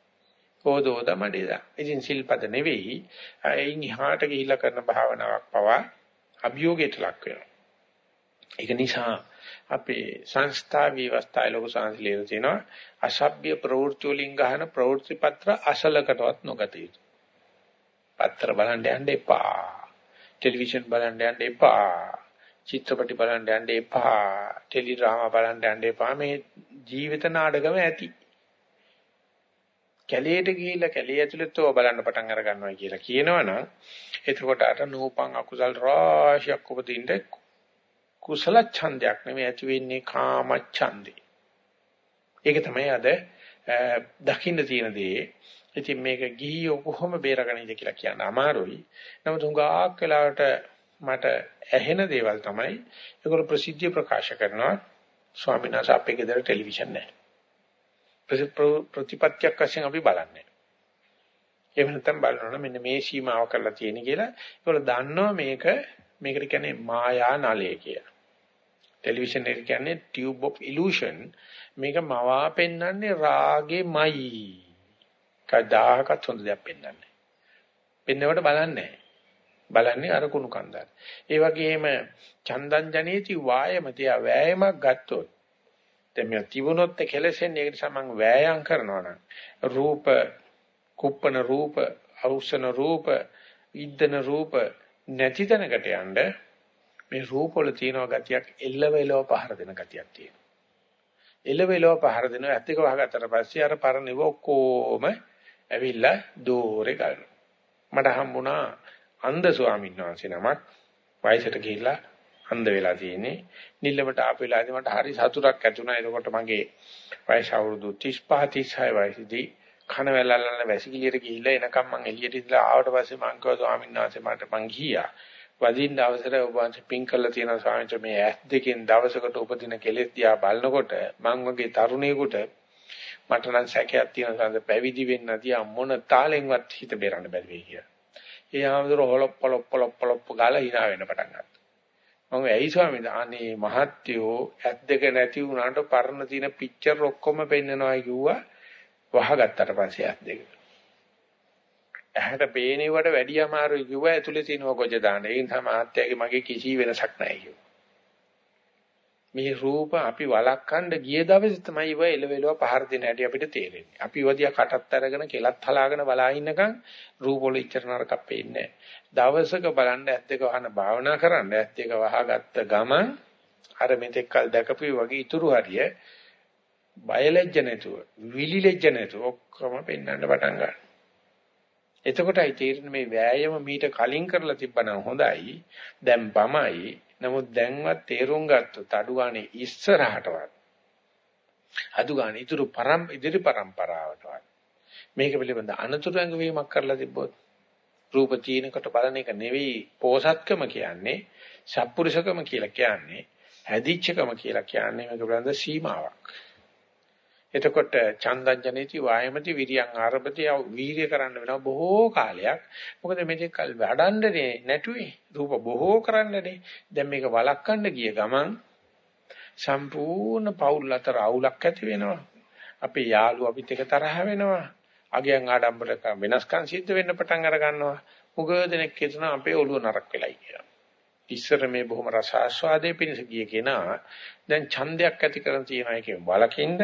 හොදෝද මඩේදා. ඉතින් සිල්පද නෙවෙයි. අයින් ඉහාට ගිහිල්ලා කරන භාවනාවක් පවා අභියෝගයට ලක් වෙනවා. ඒක නිසා අපේ සංස්ථා විවස්ථාය ලෝක සංස්ලියන තියෙනවා අසභ්‍ය ප්‍රවෘත්ති වලින් ගහන ප්‍රවෘත්ති පත්‍ර අසලකටවත් නොගත යුතු. පත්‍ර බලන්න යන්න එපා. ටෙලිවිෂන් බලන්න යන්න එපා. චිත්‍රපටි බලන්න යන්න එපා. ටෙලි ඩ්‍රාමා බලන්න යන්න එපා. මේ ජීවිත නාටකම ඇති. කැලේට ගිහිල්ලා කැලේ ඇතුළත ඔය බලන්න පටන් අර ගන්නවා කියලා කියනවනම් එතකොට අර නූපන් අකුසල් රාශියක් උපදින්න කුසල ඡන්දයක් නෙමෙයි ඇති වෙන්නේ කාම ඡන්දේ. ඒක තමයි අද දකින්න තියෙන දේ. ඉතින් මේක ගිහියෝ කොහොම බේරගන්නද කියලා කියන්න අමාරුයි. නමුත් හුඟක් වෙලාවට මට ඇහෙන දේවල් තමයි ඒගොල්ලෝ ප්‍රසිද්ධිය ප්‍රකාශ කරනවා ස්වාමීන් වහන්සේ අපේ ගෙදර ටෙලිවිෂන් නැහැ. ප්‍රතිපත්තියක් වශයෙන් අපි බලන්නේ. එහෙම නැත්නම් බලනවා මෙන්න මේ සීමාව කරලා තියෙන කියලා. ඒගොල්ලෝ දන්නවා මේක මේකට කියන්නේ මායා නලය කියලා. ටෙලිවිෂන් එක කියන්නේ tube of illusion. මේක මවා පෙන්වන්නේ රාගෙමයි. කදාහකත් හොඳ දෙයක් පෙන්වන්නේ. පෙන්නවට බලන්නේ බලන්නේ අර කුණු කන්දල්. ඒ වගේම චන්දං ජනේති වායමතිය වෑයමක් ගත්තොත් දැන් මේ තිබුණොත් කෙලසෙන්නේ ඒ නිසා මම වෑයම් කරනවා නම් රූප කුප්පන රූප අවුස්සන රූප ඉද්දන රූප නැති තැනකට යන්න මේ රූප වල තියෙන ගතියක් එල්ලව එලව පහර දෙන ගතියක් තියෙනවා. එල්ලව එලව පහර දෙනවා ඇත්තක වහගත්තට පස්සේ අර පරණිව ඔක්කොම ඇවිල්ලා දෝරේ ගන්නවා. මට හම්බුණා අන්ධ ස්වාමීන් වහන්සේ නමක් වයසට ගිහිල්ලා අන්ධ වෙලා තියෙන්නේ. නිල්ලමට ආපු වෙලාවේදී මට හරි සතුටක් ඇති වුණා. එතකොට මගේ වයස අවුරුදු 35 36 වයසේදී කන වැල්ලල්ලන වැසිකිළියට ගිහිල්ලා එනකම් මං එළියට ඉඳලා ආවට පස්සේ මං කිව්වා ස්වාමීන් වහන්සේ මට මං ගියා. වදින්න අවසරය ඔබ වහන්සේ පින් කළා තියෙනවා ස්වාමීන් වහන්සේ මේ ඇස් දෙකෙන් දවසකට උපදින කෙලෙස් දිහා බලනකොට මං වගේ තරුණයෙකුට මට නම් සැකයක් තියෙනවා සඳ පැවිදි වෙන්න තියා මොන තාලෙන්වත් හිත බේරන්න බැරි වෙයි කියලා. ඒ ආමතුරු හොලොප් පොලොප් පොලොප් පොලොප් ගාලා hina වෙන්න පටන් ගත්තා. මම ඇයි ස්වාමීන් අනේ මහත්යෝ ඇත් දෙක නැති වුණාට පරණ තියෙන පික්චර් ඔක්කොම පෙන්නනවා කිව්වා වහගත්තට පස්සේ ඇත් දෙක. ඇහැට පේනේවට වැඩි අමාරුයි කිව්වා ඇතුලේ තියෙනවා ගොජ දාන්න. ඒ නිසා මහත්යගේ මගේ කිසි වෙනසක් නැහැ කිව්වා. මේ රූප අපි වළක්වන්න ගිය දවසේ තමයි ඉව එලවෙලව පහර දෙන හැටි අපිට තේරෙන්නේ. අපි වදියා කටත් අරගෙන කෙලත් හලාගෙන බලා ඉන්නකම් රූප වල ඉච්චර නරකක් පේන්නේ දවසක බලන්න ඇත් දෙක වහන භාවනා කරන්න ඇත් දෙක වහගත්ත ගමන් අර මෙතෙක් කල් දැකපු වගේ ඉතුරු හරිය බයලජ්ජ නැතුව විලිලජ්ජ නැතුව ඔක්කොම පෙන්වන්න පටන් ගන්නවා. එතකොටයි තේරෙන්නේ මේ වෑයම මීට කලින් කරලා තිබ්බනම් හොඳයි. දැන් බමයි නමුත් දැන්වත් තේරුම් ගත්තොත් අඩුගානේ ඉස්සරහටවත් අඩුගානේ ඉතුරු පරම් ඉදිරි પરම්පරාවටවත් මේක පිළිබඳ අනතුරු ඇඟවීමක් කරලා තිබ්බොත් රූප තීනකට බලන එක නෙවෙයි පෝසත්කම කියන්නේ සත්පුරුෂකම කියලා කියන්නේ හැදිච්චකම කියලා කියන්නේ මේක පිළිබඳ සීමාවක්. එතකොට චන්දංජනේති වායමති විරියං ආරභති වීර්ය කරන්න වෙනවා බොහෝ කාලයක්. මොකද මේක කල් වඩන්නේ නැටුවේ. රූප බොහෝ කරන්නනේ. දැන් මේක වළක්වන්න ගිය ගමන් සම්පූර්ණ පෞල් අතර අවුලක් ඇති වෙනවා. අපේ යාළුවෝ අපිත් එක තරහ වෙනවා. අගයන් ආඩම්බරක වෙනස්කම් සිද්ධ වෙන්න පටන් අර ගන්නවා. මුගදෙනෙක් කියනවා අපේ ඔළුව නරක් වෙලයි කියලා. ඉස්සර මේ බොහොම රස ආස්වාදයේ පිණිස ගිය කෙනා දැන් ඡන්දයක් ඇති කරන් තියනවා එකෙන් වලකින්ද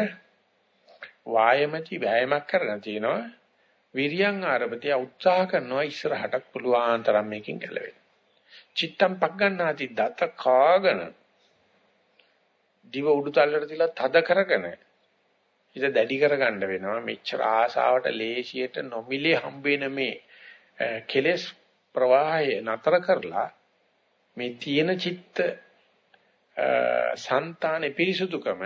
වායමති වෑයමක් කරගෙන තිනවා. විරියං ආරභතිය උත්සාහ කරනවා ඉස්සරහටත් පුළුවන් තරම් මේකෙන් ගැලවෙන්න. චිත්තම් පග්ගණ්ණාති දත කාගෙන. දිව උඩුතල්ලට තියලා තද කරගෙන ඉත දැඩි කරගන්න වෙනවා. මෙච්චර ආසාවට ලේසියට නොමිලේ හම්බ වෙන මේ කෙලෙස් ප්‍රවාහය නතර කරලා මේ තියෙන චිත්ත సంతානෙ පිරිසුදුකම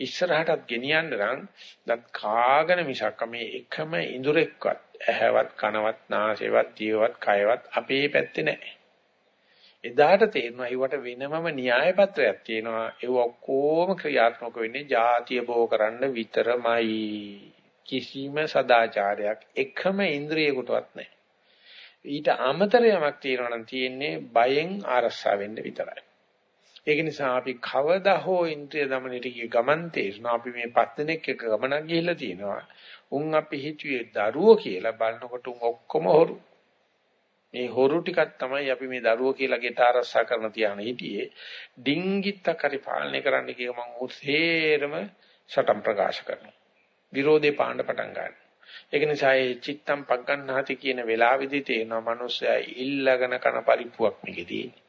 ඉස්සරහටත් ගෙනියන්න නම් දත් කාගෙන මිසක් මේ එකම ඉඳුරෙක්වත් ඇහැවත් කනවත් නාසයවත් දිවවත් කයවත් අපේ පැත්තේ නැහැ. එදාට තේරෙනවා ඒවට වෙනමම න්‍යාය පත්‍රයක් තියෙනවා. ඒ ඔක්කොම ක්‍රියාත්මක වෙන්නේ ಜಾතිය බෝ කරන්න විතරමයි. කිසිම සදාචාරයක් එකම ඉන්ද්‍රියකටවත් නැහැ. ඊට අමතර යමක් තියෙනවා නම් තියෙන්නේ බයෙන් ආරස්සා වෙන්න විතරයි. ඒක නිසා අපි කවදා හෝ ඉන්ද්‍රිය দমনයට ගිය ගමන් තේරෙනවා අපි මේ පස් දිනක් එක ගමනක් ගිහිල්ලා තියෙනවා. උන් අපි හිතුවේ දරුවෝ කියලා බලනකොට උන් ඔක්කොම හොරු. මේ හොරු ටිකක් තමයි අපි මේ දරුවෝ කියලා ගෙට ආරස්සා කරන තියාන හිටියේ. ඩිංගිත්ත කරි පාලනය කරන්න කිය මම උසේරම සටන් ප්‍රකාශ කරනවා. විරෝධේ පාණ්ඩ පටන් ගන්නවා. ඒක නිසා ඒ චිත්තම් පග්ගන්නාති කියන වෙලාවෙදි තේනවා මිනිස්සයා ඉල්ලගෙන කන පරිප්පුවක් මේකේ තියෙන්නේ.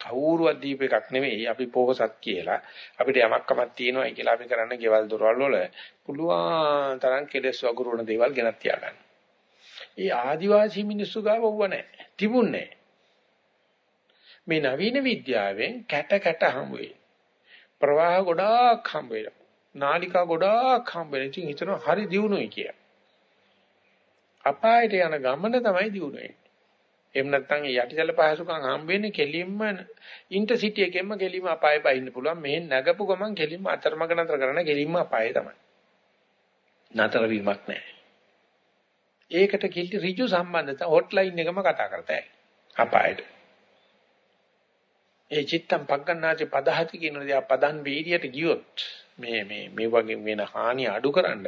කවුරුවත් දීප එකක් නෙවෙයි අපි පොහසත් කියලා අපිට යමක්කමක් තියෙනවායි කියලා අපි කරන්න ගෙවල් දොරවල් වල පුළුවන් තරම් කෙලස් වගුරුවන දේවල් ගෙනත් තියාගන්න. ඒ ආදිවාසී මිනිස්සු ගාව වුව නැහැ. තිබුණේ මේ නවීන විද්‍යාවෙන් කැට කැට හම්බ වෙයි. ප්‍රවාහ ගොඩාක් හම්බ වෙනවා. නාලිකා ගොඩාක් හම්බ වෙනවා. ඉතින් හිතනවා හරි දියුණුවයි කියලා. අපායට යන ගමන තමයි දියුණුවේ. එහෙම නැත්නම් යටිතල පහසුකම් හම් වෙන්නේ කෙලින්ම ඉන්ටර්සිටි එකෙන්ම කෙලින්ම අපායෙ බහින්න පුළුවන්. මෙහෙන් නැගපු ගමන් කෙලින්ම අතරමඟ නතර කරන කෙලින්ම අපායෙ තමයි. නතර වීමක් නැහැ. ඒකට කිල්ල ඍජු සම්බන්ධත හොට්ලයින් එකම කතා කරතයි. අපායෙට. ඒ චිත්තම් පග්ගන්නාච පදහති කියන දේ පදන් වීර්යයට ගියොත් මේ මේ මේ වගේ වෙන හානිය අඩුකරන්න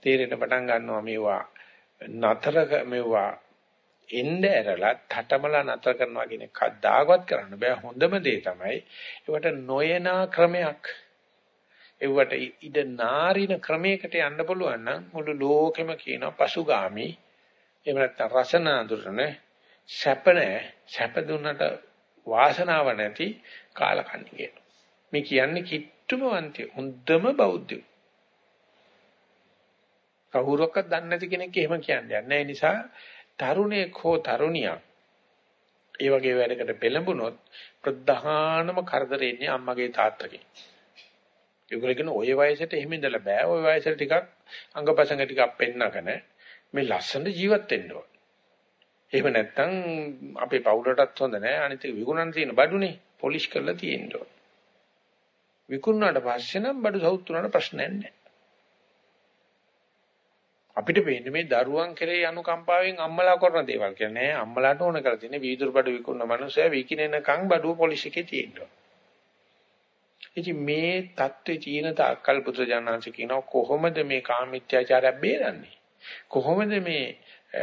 තේරෙන්න පටන් ගන්නවා මේවා නතර මේවා එන්න ඇරලා තටමලා නතර කරනවා කියන එක කද්දාවත් කරන්න බෑ. හොඳම දේ තමයි ඒවට නොයනා ක්‍රමයක්. ඒවට ඉද නාරින ක්‍රමයකට යන්න පුළුවන් නම් මුළු ලෝකෙම කියනවා පසුගාමි. එහෙම නැත්නම් රසන අඳුරන සැප නැහැ සැප දුන්නට වාසනාව නැති කාලකන්ණි කියන මේ කියන්නේ කිට්ටුම වන්ති හොඳම බෞද්ධයෝ. කවුරක්වත් දන්නේ නැති කෙනෙක් එහෙම කියන්නේ නැහැ. නිසා තරුණයෙක් හෝ තරුණියක් ඒ වගේ වැඩකට පෙළඹුණොත් ප්‍රධානම කරදරේ ඉන්නේ අම්මගේ තාත්තගේ. ඒගොල්ලෝ කියන ওই වයසට එහෙම ඉඳලා බෑ. ওই වයසට ටිකක් අංගපසංග ටිකක් පෙන්නගෙන මේ ලස්සන ජීවත් වෙන්න ඕන. එහෙම නැත්නම් අපේ පවුලටත් හොඳ නෑ. අනිත් එක විකුණන්න තියෙන බඩුනේ පොලිෂ් කරලා තියෙන්න ඕන. විකුණුවාට පස්සේ නම් බඩු සවුත් උනාට ප්‍රශ්නයක් නෑ. අපිට වෙන්නේ මේ දරුවන් කෙරේ අනුකම්පාවෙන් අම්මලා කරන දේවල් කියලා නෑ අම්මලාට ඕන කරලා තියෙන වීදුරු බඩු විකුණන මනුස්සයා විකිනෙනකන් බඩුව පොලිස් එකේ තියෙනවා. ඉතින් මේ தත්ත්වේ තියෙන තාක්කල් බුදුජානනාංශ කියනවා කොහොමද මේ කාමීත්‍යාචාරය බේරන්නේ? කොහොමද මේ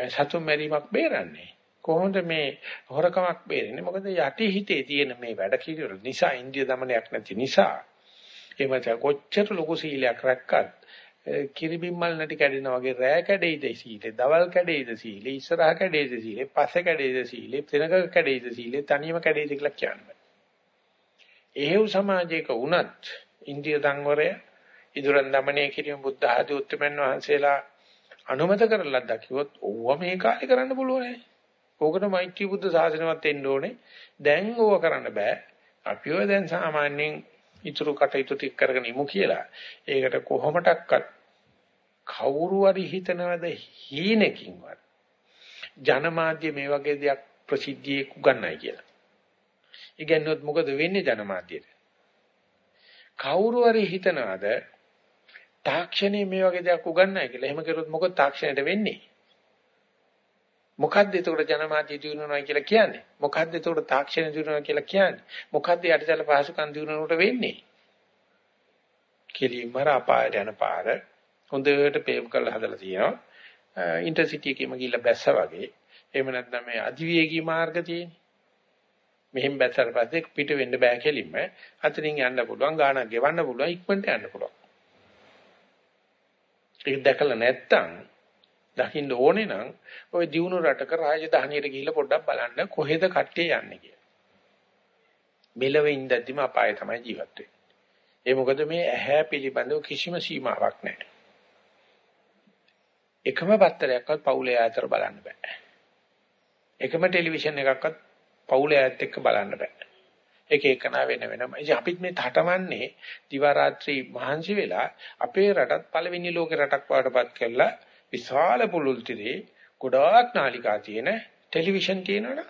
සතුන් මැරීමක් බේරන්නේ? කොහොමද මේ හොරකමක් බේරෙන්නේ? මොකද යටි හිතේ තියෙන මේ වැඩ කිරිවල නිසා ඉන්දිය দমনයක් නැති නිසා එහෙම කොච්චර ලොකු සීලයක් රැක්කත් කිරිබිම්මල් නැටි කැඩෙනා වගේ රෑ කැඩෙයිද සීලේ දවල් කැඩෙයිද සීලේ ඉස්සරහ කැඩෙයිද සීලේ පස්සේ කැඩෙයිද සීලේ තැනක කැඩෙයිද සීලේ තනියම කැඩෙයිද කියලා කියන්නේ. එහෙව් සමාජයක වුණත් ඉන්දිය සංවරය ඉදරන් দমনය කිරීම බුද්ධ ආදී උත්තරමන් වහන්සේලා අනුමත කරලා දකිවොත් ඕවා මේ කාලේ කරන්න බලෝනේ. ඕකට මෛත්‍රී බුද්ධ ශාසනයවත් එන්න ඕනේ. දැන් ඕවා කරන්න බෑ. අපිව දැන් සාමාන්‍යයෙන් ඊතුරු කටයුතු ටික කරගෙන ඉමු කියලා. ඒකට කොහොමඩක්වත් කවුරු හරි හිතනවද හීනකින්වත් ජනමාධ්‍ය මේ වගේ දෙයක් ප්‍රසිද්ධියේ උගන්නයි කියලා. ඉගෙනුවොත් මොකද වෙන්නේ ජනමාධ්‍යට? කවුරු හරි හිතනවද තාක්ෂණයේ මේ වගේ දෙයක් උගන්නයි කියලා. එහෙම කරොත් මොකද තාක්ෂණයට වෙන්නේ? මොකද්ද ඒකට ජනමාධ්‍ය දිනුනවා කියලා කියන්නේ? මොකද්ද ඒකට තාක්ෂණ දිනුනවා කියලා කියන්නේ? මොකද්ද යටිතල පහසුකම් දිනුනකට වෙන්නේ? කෙලින්ම අපායට යන පාර හොඳට පේව් කරලා හදලා තියෙනවා. ඉන්ටර්සිටි එකේම ගිහිල්ලා බැස්සා වගේ. එහෙම නැත්නම් මේ අධිවේගී මාර්ග තියෙන්නේ. මෙහෙන් බැස්සට පස්සේ පිට වෙන්න බෑ කෙලින්ම. අතනින් යන්න පුළුවන්, ගානක් ගෙවන්න පුළුවන්, ඉක්මනට යන්න පුළුවන්. ඒක දැකලා නැත්තම් දකින්න ඕනේ නම් ওই දියුණු රටක රාජධානියට ගිහිල්ලා පොඩ්ඩක් බලන්න කොහෙද කට්ටිය යන්නේ කියලා. මෙලව ඉඳද්දිම අපාය තමයි ජීවත් වෙන්නේ. ඒ මොකද මේ ඇහැ පිළිබඳව කිසිම සීමාවක් නැහැ. එකම පත්තරයක්වත් පවුලේ ඈතට බලන්න බෑ. එකම ටෙලිවිෂන් එකක්වත් පවුලේ ඈත් එක්ක බලන්න බෑ. එක එකන වෙන වෙනම. ඉතින් අපිත් මේ තටමන්නේ දිවා රාත්‍රී මහන්සි වෙලා අපේ රටත් පළවෙනි ලෝක රටක් වඩපත් කරලා විශාල පුළුල් තිරේ ගොඩාක් නාලිකා තියෙන ටෙලිවිෂන් තියෙනවනේ.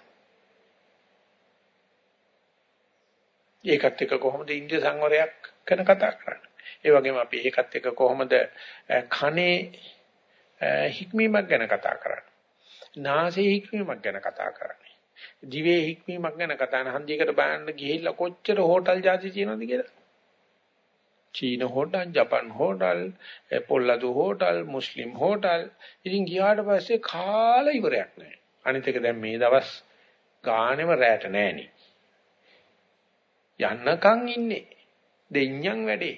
ඒකත් එක්ක කොහොමද ඉන්දිය සංවරයක් ගැන කතා කරන්නේ? ඒ වගේම අපි ඒකත් එක්ක කොහොමද කනේ හික්මීමක් ගැන කතා කරන්නේ? නාසයේ හික්මීමක් ගැන කතා කරන්නේ? දිවේ හික්මීමක් ගැන කතා කරන හන්දියකට බලන්න ගිහිල්ලා කොච්චර හෝටල් જાති තියෙනවද කියලා? චීන හෝටල්, ජපන් හෝටල්, පොල්ලදු හෝටල්, මුස්ලිම් හෝටල්. ඉතින් ගියාට පස්සේ කාලා ඉවරයක් නැහැ. අනිත් එක දැන් මේ දවස් ගානෙම රැට නැහෙනි. යන්නකම් ඉන්නේ. දෙඤ්ඤම් වැඩේ.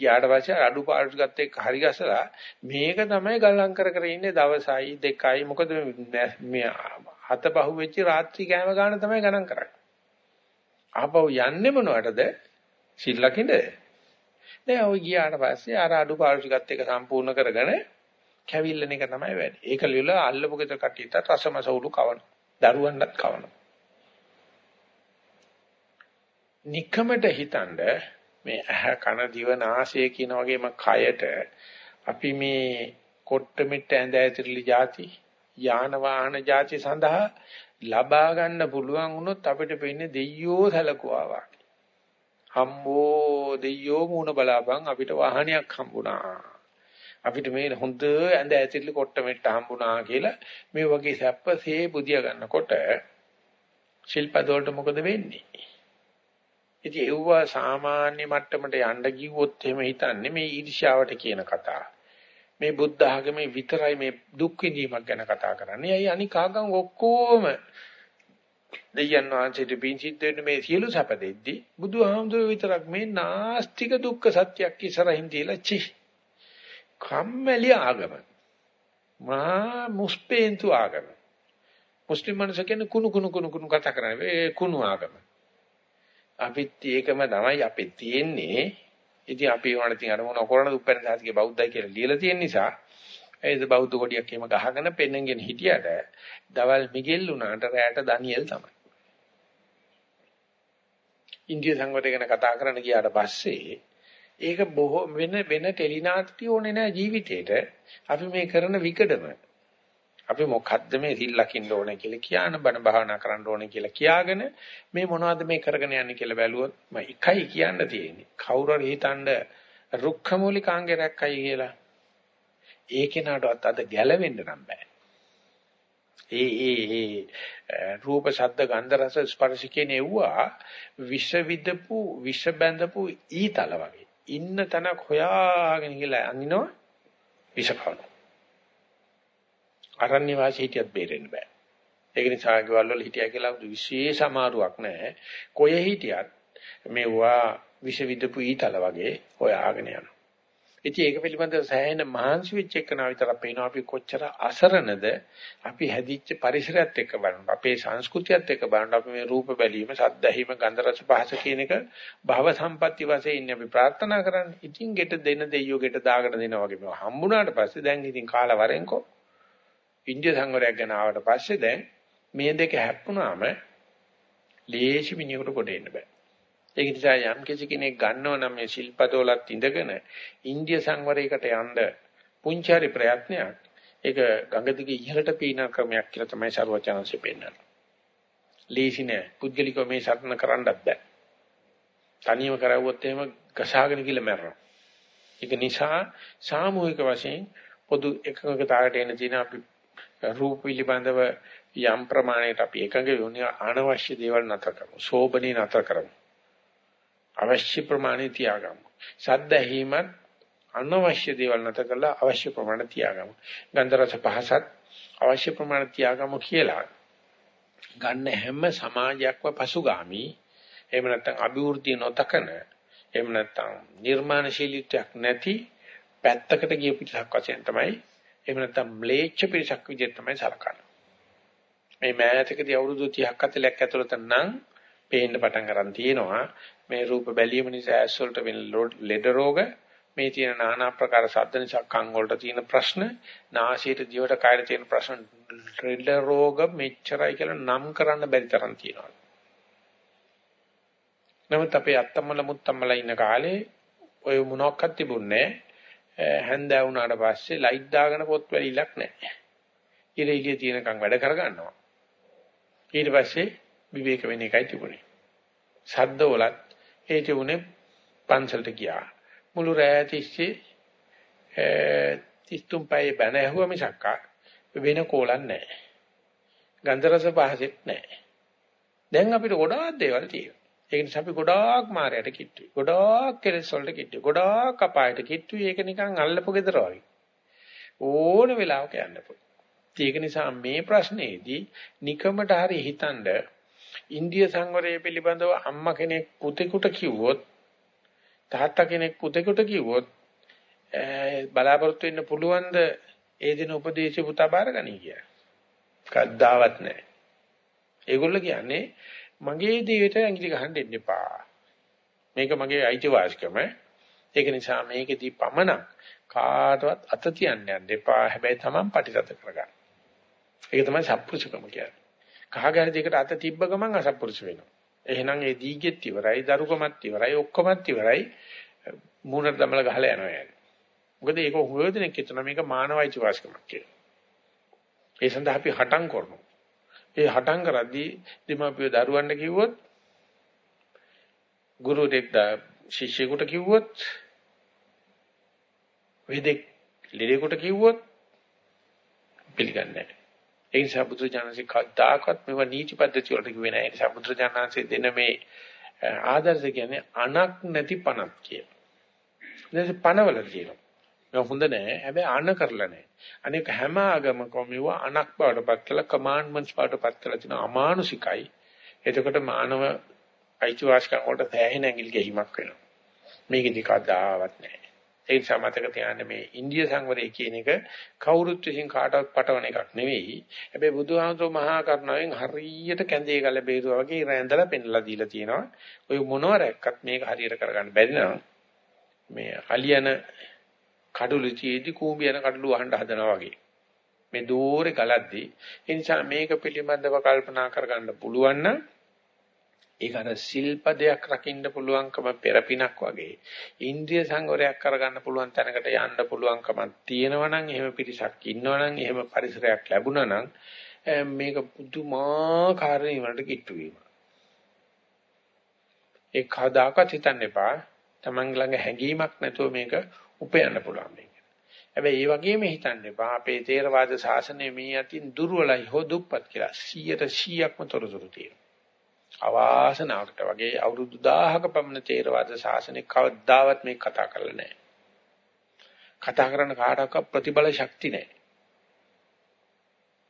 ගියාට පස්සේ අඩුපාඩු ගත්ත එක හරි ගසලා මේක තමයි ගලම් කර කර ඉන්නේ දවසයි දෙකයි මොකද මේ හත පහු වෙච්ච රාත්‍රී කෑම ගන්න තමයි ගණන් කරන්නේ. ආපහු යන්නේ මොනවටද? සිල් ලකින්ද? දැන් ওই ගියාට පස්සේ අර අඩු පාරුෂිකත් එක සම්පූර්ණ කරගෙන කැවිල්ලන එක තමයි වැඩි. ඒක ලියල අල්ලපු ගෙදර කට්ටියට රසමසවුලු කවන. දරුවන්ටත් කවන. নিকමට හිතනද මේ ඇහ කන දිව නාසය කියන වගේම කයට අපි මේ කොට්ට මිට ඇඳ ඇතිරිලි જાති යාන වාහන જાති සඳහා ලබා ගන්න පුළුවන් වුණොත් අපිට වෙන්නේ දෙයියෝ සැලකුවා හම්බෝ දෙයියෝ මූණ බලාපන් අපිට වාහනයක් හම්බුණා. අපිට මේ හොඳ ඇඳ ඇතිරිලි කොට්ට මෙට්ට හම්බුණා කියලා මේ වගේ සැපසේ බුදියා ගන්නකොට ශිල්පද වලට මොකද වෙන්නේ? ඉතින් ඒව සාමාන්‍ය මට්ටමට යන්න ගියොත් එහෙම හිතන්නේ මේ ඊර්ෂ්‍යාවට කියන කතා. මේ බුද්ධ ආගමේ විතරයි මේ දුක් විඳීමක් ගැන කතා කරන්නේ. අයි අනික ආගම් ඔක්කොම දෙයයන් වහන්සේට පින් සිද්ධ වෙන මේ සියලු සැප දෙද්දි බුදුහාමුදුරුවෝ විතරක් මේ නාස්තික දුක්ඛ සත්‍යයක් ඉස්සරහින් තියලා චි කම්මැලි ආගම මහා මුස්පේන්තු ආගම. මුස්ලිම් මිනිස්සු කියන්නේ කුණු කුණු කුණු කුණු කතා කරන්නේ. ඒ කුණු ආගම. අපිත් ඒකම තමයි අපේ තියෙන්නේ. ඉතින් අපි වුණාට ඉතින් අර මොන කරණ දුප්පැන සාතිකේ බෞද්ධයි කියලා ලියලා තියෙන නිසා ඒද බෞද්ධ කොටියක් එහෙම ගහගෙන පෙන්නගෙන හිටියට දවල් මිගෙල් උනාට රැයට ඩැනියෙල් තමයි ඉන්දිය සංගතය ගැන කතා කරන්න ගියාට පස්සේ ඒක බොහෝ වෙන වෙන ටෙලිනාට්ටි ඕනේ නැහැ ජීවිතේට. අපි මේ කරන විකඩම අපි මොකද්ද මේ සිල් ලකින්න ඕනේ කියලා කියන බණ භාවනා කරන්න ඕනේ කියලා කියාගෙන මේ මොනවද මේ කරගෙන යන්නේ කියලා බැලුවොත් මම එකයි කියන්න තියෙන්නේ. කවුරු හරි හිතනද රුක්ඛමූලිකාංගේ රැක්කයි කියලා. ඒ කෙනාටවත් අද ගැලවෙන්න නම් බෑ. ඒ ඒ ඒ රූප ශබ්ද ගන්ධ රස ස්පර්ශ කියන ඒවා විෂ විදපු විෂ බැඳපු ඊතල වගේ. ඉන්න තැනක් හොයාගෙන ගිහලා අනිනවා විෂ කවනවා. අරණ්‍ය වාසී හිටියත් බේරෙන්න බෑ. ඒක නිසා ගෙවල් වල හිටියා කියලා විශේෂ අමාරුවක් නැහැ. කොහේ හිටියත් මේවා විෂ විදපු ඊතල වගේ හොයාගෙන යනවා. ඉතින් ඒක පිළිබඳව සෑහෙන මහන්සි වෙච්ච එකන විතරක් පේනවා. අපි කොච්චර අසරණද අපි හැදිච්ච පරිසරයත් එක්ක බලන්න අපේ සංස්කෘතියත් එක්ක බලන්න අපි මේ රූප බැලීම සද්ද ඇහිම ගන්ධ රස පහස කියන එක භව සම්පatti වශයෙන් ඉන්නේ අපි ප්‍රාර්ථනා කරන්නේ. ඉතින් ගෙට දෙන දෙයියෝ ගෙට දාගෙන දෙනවා වගේ මේවා හම්බුණාට පස්සේ දැන් ඉතින් කාලා වරෙන්කෝ. ඉන්දිය සංවරයක් ගැන ආවට පස්සේ දැන් මේ දෙක හැප්පුණාම ලේසි මිනිහෙකුට කොට එන්න බෑ. ඒක නිසා යම් කිසි කෙනෙක් ගන්නව නම් මේ ශිල්පතෝලත් ඉඳගෙන ඉන්දිය සංවරයකට යන්න පුංචාරි ප්‍රයත්නයක් ඒක ගඟ දිගේ ඉහළට පීන ක්‍රමයක් කියලා තමයි ਸਰවචනංශය පෙන්නන්නේ. ලීසි නෑ. පුද්ගලිකව මේ සරණ කරන්නත් බෑ. තනියම කරවුවොත් එහෙම ගසාගෙන කියලා මැරෙනවා. ඒක නිසා සාමූහික වශයෙන් පොදු එකඟතාවයට එන දින අපි රූප පිළිබඳව යම් ප්‍රමාණයකට අපි එකඟ වෙන්නේ අනවශ්‍ය දේවල් නතර කරමු. සෝබනේ නතර කරමු. අවශ්‍ය ප්‍රමාණය තියාගමු. සද්ද ඇහිමත් අනවශ්‍ය දේවල් නැත කරලා අවශ්‍ය ප්‍රමාණය තියාගමු. ගන්ධ රස පහසත් අවශ්‍ය ප්‍රමාණය තියාගමු කියලා ගන්න හැම සමාජයක්ම පසුගාමි එහෙම නැත්නම් අභිවෘද්ධිය නොතකන එහෙම නැත්නම් නිර්මාණශීලීත්වයක් නැති පැත්තකට ගිය පිටසක් වශයෙන් තමයි එහෙම නැත්නම් ම්ලේච්ඡ පිටසක් විදිහට තමයි සලකන්නේ. මේ මෑතකදී අවුරුදු 30ක් 40ක් ඇතුළත නම් පේන්න පටන් ගන්න තියෙනවා මේ රූප බැලීම නිසා ඇස් වලට වෙන ලෙඩ රෝග මේ තියෙන নানা ආකාර සද්ද නිසා කන් වලට තියෙන ප්‍රශ්න නාසයට දිවට කයට තියෙන ප්‍රශ්න ලෙඩ රෝග මෙච්චරයි කියලා නම් කරන්න බැරි තරම් තියෙනවා නමුත් අපේ අත්තම්මල මුත්තම්මල ඉන්න කාලේ ඔය මොනක්වත් තිබුණේ හැන්දෑ වුණාට පස්සේ ලයිට් දාගෙන පොත් වැලිලක් නැහැ. ඉර ඉලිය තියෙනකන් වැඩ කරගන්නවා. ඊට පස්සේ විවේක වෙන එකයි තිබුණේ. සද්ද වලත් ඒ තිබුණේ පන්සලට ගියා. මුළු රෑ තිස්සේ තිස්තුම් පයේ බැන ඇහුවා මිසක් වෙන කෝලක් නැහැ. ගන්ධ රස පහසෙත් නැහැ. දැන් අපිට ගොඩාක් දේවල් තියෙනවා. ඒක නිසා අපි ගොඩාක් මායයට කිට්ටුයි. ගොඩාක් කෙලෙස් වලට කිට්ටුයි. ගොඩාක් අපායට කිට්ටුයි. ඒක නිකන් අල්ලපු gedara වගේ. ඕන වෙලාවක යන්න පුළුවන්. ඒක නිසා මේ ප්‍රශ්නේදී නිකමට හරි හිතනද ඉන්දිය සංවරය පිළිබඳව අම්මා කෙනෙක් පුතෙකුට කිව්වොත් තාත්තා කෙනෙක් පුතෙකුට කිව්වොත් බලාපොරොත්තු වෙන්න පුළුවන්ද ඒ දින උපදේශ පුතා බාරගනී කියලා. කද්දාවත් නැහැ. ඒගොල්ලෝ කියන්නේ මගේ දේට ඇඟිලි ගහන්න දෙන්න එපා. මේක මගේ අයිතිවාසිකම. ඒක නිසා මේකෙදී පමණක් කාටවත් අත තියන්න යන්න එපා. හැබැයි Taman පටිගත කරගන්න. ඒක තමයි සත්පුරුෂකම කියන්නේ. කහගහරි දෙකට අත තිබ්බ ගමන් අසත්පුරුෂ වෙනවා. එහෙනම් ඒ දීගෙත් ඉවරයි, දරුකමත් ඉවරයි, ඔක්කොමත් ඉවරයි. මූණට දමල ගහලා යනවා يعني. මොකද ඒක හොයදෙනෙක් හිතන මේක මානවයිච වාස්කමක් කියලා. ඒ සඳහා අපි හටම් කරනවා. ඒ හටම් කරද්දී දීමාපිය දරුවන්ට කිව්වොත් ගුරුදෙක් ශිෂ්‍යයෙකුට කිව්වොත් වේදෙක් ලෙඩෙකුට කිව්වොත් පිළිගන්නේ නැහැ. ඒ නිසා බුදුරජාණන්සේ කවදාකවත් මේව නීති පද්ධති වලට කිව්වේ නැහැ. ඒ නිසා බුදුරජාණන්සේ දෙන මේ ආදර්ශ කියන්නේ අනක් නැති පණක් කියන. දැන් පණවල තියෙනවා. ඒක හොඳ නෑ. හැබැයි අන කරලා නෑ. අනේක හැම ආගමකම මේව අනක් බවටපත් කළා කමාන්ඩ්මන්ට්ස් බවටපත් කළා තියෙන අමානුෂිකයි. එතකොට මානව අයිතිවාසිකම් වලට සෑහෙන ඇඟිලි ගැහිමක් වෙනවා. මේකෙදි කවදාවත් නෑ. ඒ නිසා මතක තියාගන්න මේ ඉන්දිය සංවරය කියන එක කවුරුත් විසින් කාටවත් පටවන එකක් නෙවෙයි. හැබැයි බුදුහාමුදුරු මහා කරුණාවෙන් හරියට කැඳේ ගල බේරුවා වගේ රැඳලා පෙන්ලා දීලා තියෙනවා. ඔය මොනවා රැක්කත් මේක හරියට කරගන්න බැරි නම් මේ අලියන කඩුළු චීදි කූඹියන කඩුළු වහන්න හදනවා වගේ. මේ දෝරේ ගලද්දී ඒ නිසා මේක පිළිබඳව කල්පනා කරගන්න පුළුවන් නම් ඒක අර සිල්පදයක් රකින්න පුළුවන්කම පෙරපිනක් වගේ. ඉන්ද්‍රිය සංවරයක් කරගන්න පුළුවන් තැනකට යන්න පුළුවන්කමක් තියෙනවා නම් එහෙම පිරිසක් ඉන්නවා නම් එහෙම පරිසරයක් ලැබුණා නම් මේක පුදුමාකාර නිවනට කිට්ටු වීම. ඒ කදාකත් හිතන්න එපා. Taman ළඟ හැඟීමක් නැතුව මේක උපයන්න පුළුවන් මේක. හැබැයි ඒ වගේම හිතන්න එපා අපේ තේරවාද ශාසනය මේ අතින් දුර්වලයි හෝ දුප්පත් කියලා 100ට 100ක්ම තොරතුරු තියෙනවා. අවාසනාවකට වගේ අවුරුදු 1000ක පමණ තේරවාද ශාසනය කවදාවත් මේක කතා කරලා නැහැ. කතා කරන කාටවත් ප්‍රතිබල ශක්ති නැහැ.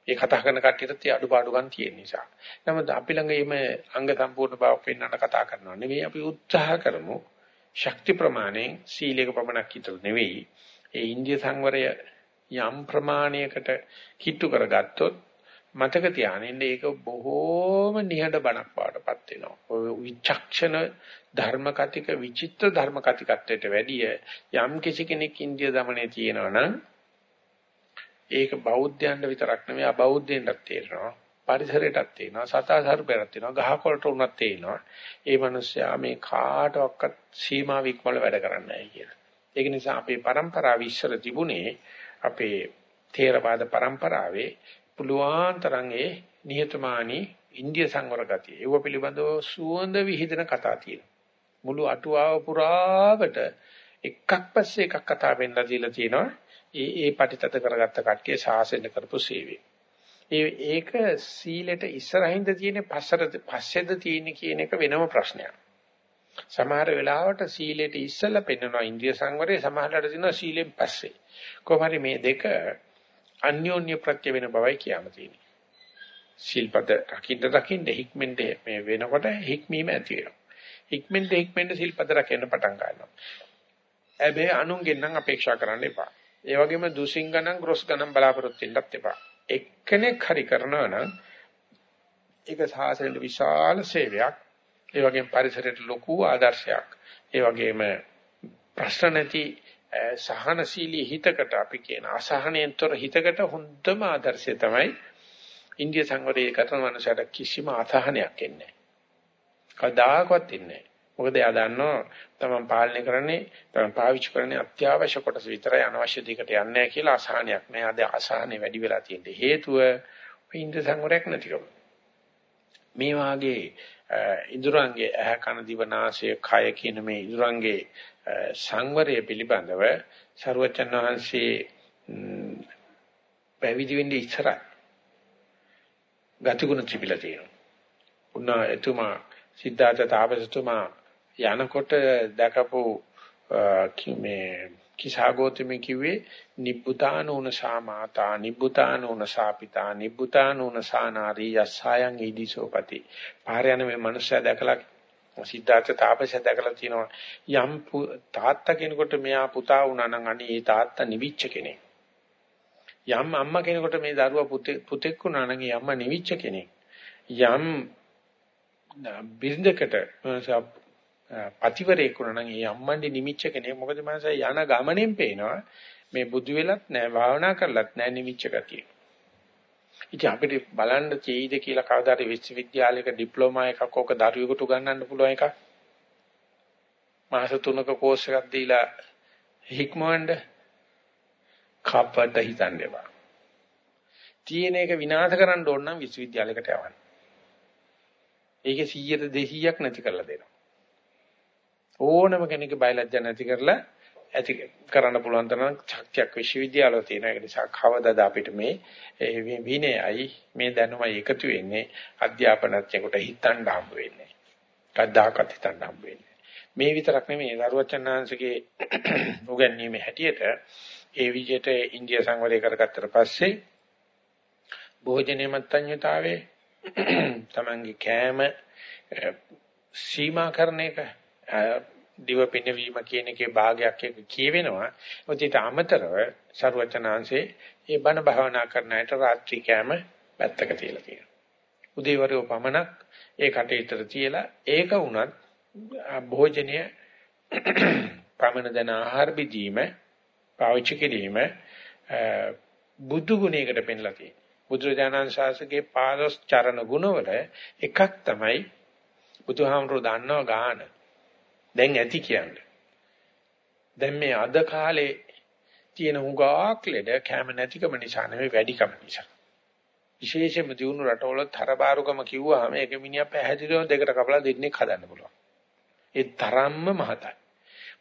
ඒ කතා කරන කට්ටියට අඩුපාඩුකම් තියෙන නිසා. නමුත් අපි ළඟ මේ අංග සම්පූර්ණ බවක් වෙන්නට කතා කරනවා නෙවෙයි අපි උත්සාහ කරමු. ශක්ති ප්‍රමාණයෙන් සීලයක පමණක් විතර නෙවෙයි. ඒ ඉන්දිය සංවරය යම් ප්‍රමාණයකට කිට්ටු කරගත්තොත් මතක තියානින්න ඒක බොහෝම නිහඬ බණක් බවටපත් වෙනවා. ඔය විචක්ෂණ ධර්ම කතික විචිත්‍ර ධර්ම කතිකත්වයට වැඩිය යම් කිසි කෙනෙක් ඉන්දිය দমনයේ තියෙනවා නම් ඒක බෞද්ධයන්ට විතරක් නෙවෙයි අබෞද්ධයන්ටත් තේරෙනවා. පරිසරයටත් තේරෙනවා. සතා සර්පයටත් තේරෙනවා. ගහකොළට උනත් තේරෙනවා. ඒ මිනිස්යා මේ කාටවත් සීමා වික්මල වැඩ කරන්නේ නැහැ කියලා. ඒක නිසා අපේ પરම්පරාව ඉස්සර තිබුණේ අපේ තේරවාද પરම්පරාවේ පුළුවන් තරම් ඒ නිහතමානී ඉන්දිය සංවර ගතිය. ඒව පිළිබඳව සුවඳ විහිදෙන කතා තියෙනවා. මුළු අටුවාව පුරාවට එකක් පස්සේ එකක් කතා වෙන්න දීලා තියෙනවා. ඒ ඒ පටිතත කරගත්ත කට්ටිය සාසෙන්න කරපු සේවය. ඒ ඒක සීලෙට ඉස්සරහින්ද තියෙන පස්සට පස්සේද තියෙන කියන එක වෙනම ප්‍රශ්නයක්. සමහර වෙලාවට සීලෙට ඉස්සලා පෙන්වනවා ඉන්ද්‍රිය සංවරය සමහරකට තියෙනවා සීලෙන් පස්සේ. කොහොමරි මේ දෙක අන්‍යෝන්‍ය ප්‍රත්‍ය වෙන බවයි කියන්න තියෙන්නේ. සිල්පද රකින්න රකින්න හික්මෙන්ද මේ වෙනකොට හික්මීම ඇති වෙනවා. හික්මෙන්ද හික්මෙන්ද සිල්පද රකින්න පටන් ගන්නවා. හැබැයි අනුන්ගෙන් නම් අපේක්ෂා කරන්න එපා. ඒ වගේම දුසින් ගණන් ග්‍රොස් ගණන් බලාපොරොත්තු වෙන්නත් එපා. එක්කෙනෙක් හරි කරනවා නම් ඒක සාසනෙට විශාල සේවයක්. ඒ වගේම පරිසරයට ලොකු ආදර්ශයක්. ඒ වගේම ප්‍රශ්න නැති සහනශීලී හිතකට අපි කියන අසහනයෙන්තර හිතකට හොඳම ආදර්ශය තමයි ඉන්දිය සංවරයේ කරන මනසට කිසිම අසහනයක් එන්නේ නැහැ. කවදාකවත් ඉන්නේ නැහැ. මොකද එයා දන්නවා තමන් පාලනය කරන්නේ තමන් පාවිච්චි කරන්නේ අත්‍යවශ්‍ය කොටස විතරයි අනවශ්‍ය දෙයකට යන්නේ නැහැ කියලා අසහනයක් නෑ. අද අසහනේ වැඩි වෙලා තියෙන හේතුව ඉන්ද්‍ර සංවරයක් නැතිකම. මේ වාගේ ඉඳුරංගේ ඇහ කන දිව නාසය කය කියන මේ ඉඳුරංගේ සංවරය පිළිබඳව සරුවචන් වහන්සේ පැවිදි වෙන්නේ ඉස්සර ගතිගුණ තිබිලා තියෙනවා. උනා එතුමා සිද්ධාර්ථ තාපසතුමා යනකොට දැකපු මේ කිසాగෝතමී කිව්වේ නිබ්බුතානෝන සාමාතා නිබ්බුතානෝන සාපිතා නිබ්බුතානෝන සානාරී යස්සයන් ඊදිසෝපති පාර යන මේ මනුස්සයා දැකලා සිද්ධාර්ථ තාපසයා දැකලා තිනවා යම් තාත්තා කෙනෙකුට මෙයා පුතා වුණා නම් අනේ ඒ තාත්තා නිවිච්ච කෙනෙක්. යම් අම්මා කෙනෙකුට මේ දරුවා පුතෙක් වුණා නම් ඒ අම්මා නිවිච්ච කෙනෙක්. යම් බිරිඳකට පතිවරයෙක් වුණා නම් ඒ අම්මන්ඩි නිමිච්ච කෙනෙක්. මොකද මනස යන ගමනෙන් පේනවා මේ බුදු වෙලත් නැහැ භාවනා කරලත් නැහැ නිමිච්ච ගතිය. ඉතින් අපිට බලන්න තියෙයිද කියලා කවදාද විශ්වවිද්‍යාලයක ඩිප්ලෝමා එකක් ඕක දරුවෙකුට උගන්වන්න පුළුවන් එකක්. මාස 3ක කෝස් එකක් දීලා හික්මවන්න කපට හිතන්න එපා. තියෙන එක විනාශ කරන්න ඕන නම් විශ්වවිද්‍යාලයකට යවන්න. ඒකේ 100ට 200ක් නැති කරලා දෙනවා. ඕනම කෙනෙක් බයලජ්ජ නැති කරලා ඇති කරන්න පුළුවන් තරම් ශක්තියක් විශ්වවිද්‍යාවල තියෙන ඒ නිසා කවදාද අපිට මේ විනයයි මේ දැනුමයි එකතු වෙන්නේ අධ්‍යාපනඥයෙකුට හිතන්න හම්බ වෙන්නේ. කද්දාකත් හිතන්න හම්බ වෙන්නේ. මේ විතරක් නෙමෙයි දරුවචනාංශගේ උගන්වීමේ හැටියට ඒ විදිහට ඉන්දියා සංවරය කරගත්තට පස්සේ භෝජනයේ මත්ඤ්‍යතාවයේ තමන්ගේ කෑම සීමා කරන එක දිව පිනවීම කියන එකේ භාගයක් එක කියවෙනවා. ඔතිට අමතරව ਸਰවචනාංශේ ඒ බණ භාවනා කරන අයට රාත්‍රී කෑම පැත්තක තියලා තියෙනවා. උදේවරු පමණක් ඒ කටේතර තියලා ඒක වුණත් භෝජනය පමණ දන ආහාර බෙදීම පාවිච්චි කිරීම බුදු ගුණයකට පෙන්ලා තියෙනවා. බුදුරජාණන් ශාසකේ පාදස් චරණ ගුණවල එකක් තමයි බුදුහාමුදුරුවෝ දන්නවා ගාන. දැන් ඇති කියන්නේ. දැන් මේ අද කාලේ තියෙන හුඟක් ලෙඩ කැම නැතිකම නිසා නෙවෙයි වැඩිකම නිසා. විශේෂයෙන්ම දිනු රටවල තරබාරුකම කිව්වහම ඒක මිනිහා පැහැදිලිව දෙකට කපලා දෙන්නේ හදන්න පුළුවන්. ඒ තරම්ම මහතයි.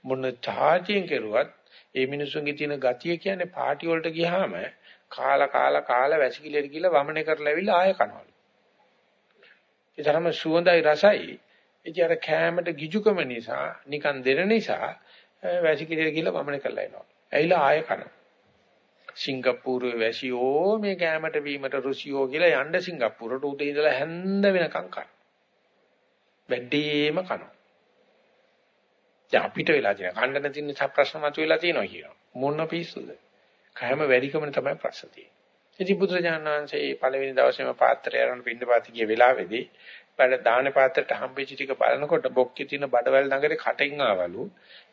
මොන තාජයෙන් කෙරුවත් ඒ මිනිස්සුන්ගේ තියෙන ගතිය කියන්නේ පාටි වලට ගියාම කාලා කාලා කාලා වැසිකිළියට ගිහලා වමනේ කරලා ඇවිල්ලා ආය කනවලු. ඒ තරම සුවඳයි රසයි. ඉතින් අර කෑමට ගිජුකම නිසා නිකන් දෙන නිසා වැසිකිළියට ගිහලා වමනේ කරලා එනවා. ඇවිල්ලා ආය කනවා. සිංගප්පූරුවේ වැසියෝ මේ කෑමට වීමට රුසියෝ කියලා යන්න සිංගප්පූරුවට උදේ ඉඳලා හැන්ද වෙනකම් කන. වැඩිම කනවා. දැන් අපිට වෙලා තියෙන කන්න නැති නිසා ප්‍රශ්න මතුවලා තියෙනවා කියනවා. මොන පිස්සුද? කයම වැඩිකම තමයි ප්‍රශ්න තියෙන්නේ. ඉතින් බුදුරජාණන් වහන්සේ පළවෙනි දවසේම පාත්‍රය අරන් පින්නපාති ගිය වෙලාවේදී බඩ දාන පාත්‍රයට හම්බෙච්ච ටික බලනකොට බොක්කේ තියෙන බඩවැල් නගරේ කටින් ආවලු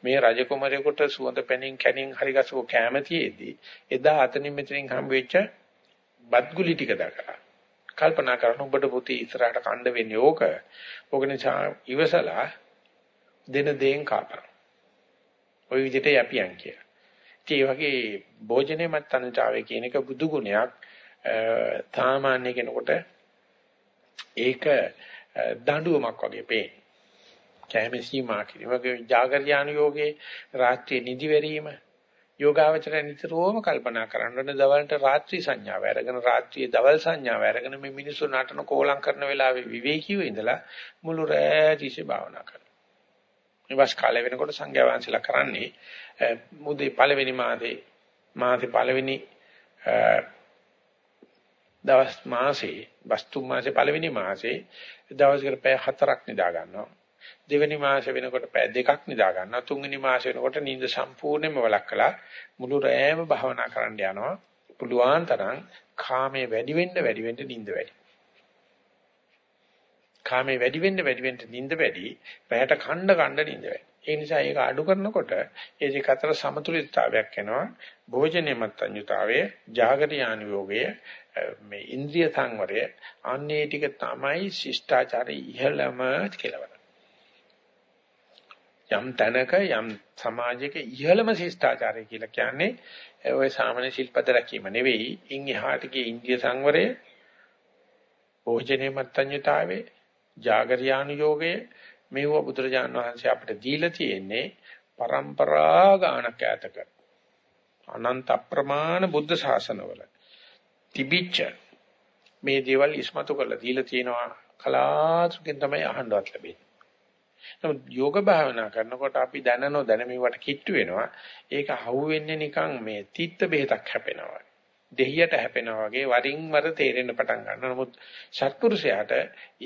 මේ රජකුමරයෙකුට සුවඳ පැනින් කැනින් හරි ගසෝ කැමැතියේදී එදා අතනින් මෙතනින් හම්බෙච්ච බත්ගුලි ටික දකලා කල්පනා කරන ඔබට පුතේ ඉස්සරහට කණ්ඩ වෙන්නේ ඕක. ඕක නිසා ඉවසලා දෙන දේෙන් කාපන. ওই විදිහට යපියන් කියලා. ඒ වගේ භෝජනේ මත්තන්චාවේ කියන එක බුදු ගුණයක්. සාමාන්‍ය කෙනෙකුට ඒක දඬුවමක් වගේ පේන. කැමේ සීමා කිරීම වගේ జాగරියාන යෝගේ රාත්‍රියේ නිදි වැරීම යෝගාවචරය නිතරම කල්පනා කරන්න දවල්ට රාත්‍රී සංඥාව අරගෙන රාත්‍රියේ දවල් සංඥාව අරගෙන මේ මිනිස්සු නටන කෝලම් කරන වෙලාවේ විවේකීව ඉඳලා මුළු රෑ තිස්සේ භාවනා කරනවා. මේ වස් කාලය වෙනකොට සංඝයා වහන්සේලා කරන්නේ මුදේ පළවෙනි මාසේ මාසේ පළවෙනි දවස් මාසේ වස්තු මාසේ පළවෙනි මාසේ දවසකට පැය හතරක් නිදා ගන්නවා. දෙවෙනි මාසේ වෙනකොට පැය දෙකක් නිදා ගන්නවා. තුන්වෙනි මාසේ වෙනකොට නිින්ද සම්පූර්ණයෙන්ම වළක්වලා මුළු රෑම භාවනා කරන්න යනවා. පුළුවන් තරම් කාමයේ වැඩි වෙන්න වැඩි වෙන්න නිින්ද වැඩි. කාමයේ වැඩි වෙන්න වැඩි වෙන්න නිින්ද වැඩි. පැයට කණ්ඩ කණ්ඩ නිින්ද වැඩි. ඒ නිසා ඒක අඩු කරනකොට ඒ දෙක අතර සමතුලිතතාවයක් එනවා. භෝජනයේ මත්ඤ්‍යතාවය, ජාගරියානු යෝගය, මේ ඉන්ද්‍රිය සංවරය, අන්නේ ටික තමයි ශිෂ්ටාචාරයේ ඉහළම කෙලවර. යම් තැනක යම් සමාජයක ඉහළම ශිෂ්ටාචාරය කියලා කියන්නේ ඔය සාමාන්‍ය ශිල්පද රැකීම නෙවෙයි. ඉන් එහාට ගිය ඉන්ද්‍රිය සංවරය, භෝජනයේ මත්ඤ්‍යතාවය, ජාගරියානු යෝගය මේව බුදුරජාණන් වහන්සේ අපිට දීලා තියෙන්නේ પરම්පරා ගානක ඇතක අනන්ත අප්‍රමාණ බුද්ධ ශාසනවල තිබිච්ච මේ දේවල් ඉස්මතු කරලා දීලා තියෙනවා කලාතුරකින් තමයි අහන්නවත් ලැබෙන්නේ. නමුත් යෝග භාවනා කරනකොට අපි දැනනෝ දැන මේවට කිට්ටු වෙනවා. ඒක අහුවෙන්නේ නිකන් මේ තිත්ත බෙහෙතක් හැපෙනවා. දෙහියට හැපෙනවා වගේ වරින් වර තේරෙන්න පටන් ගන්නවා. නමුත් සත්පුරුෂයාට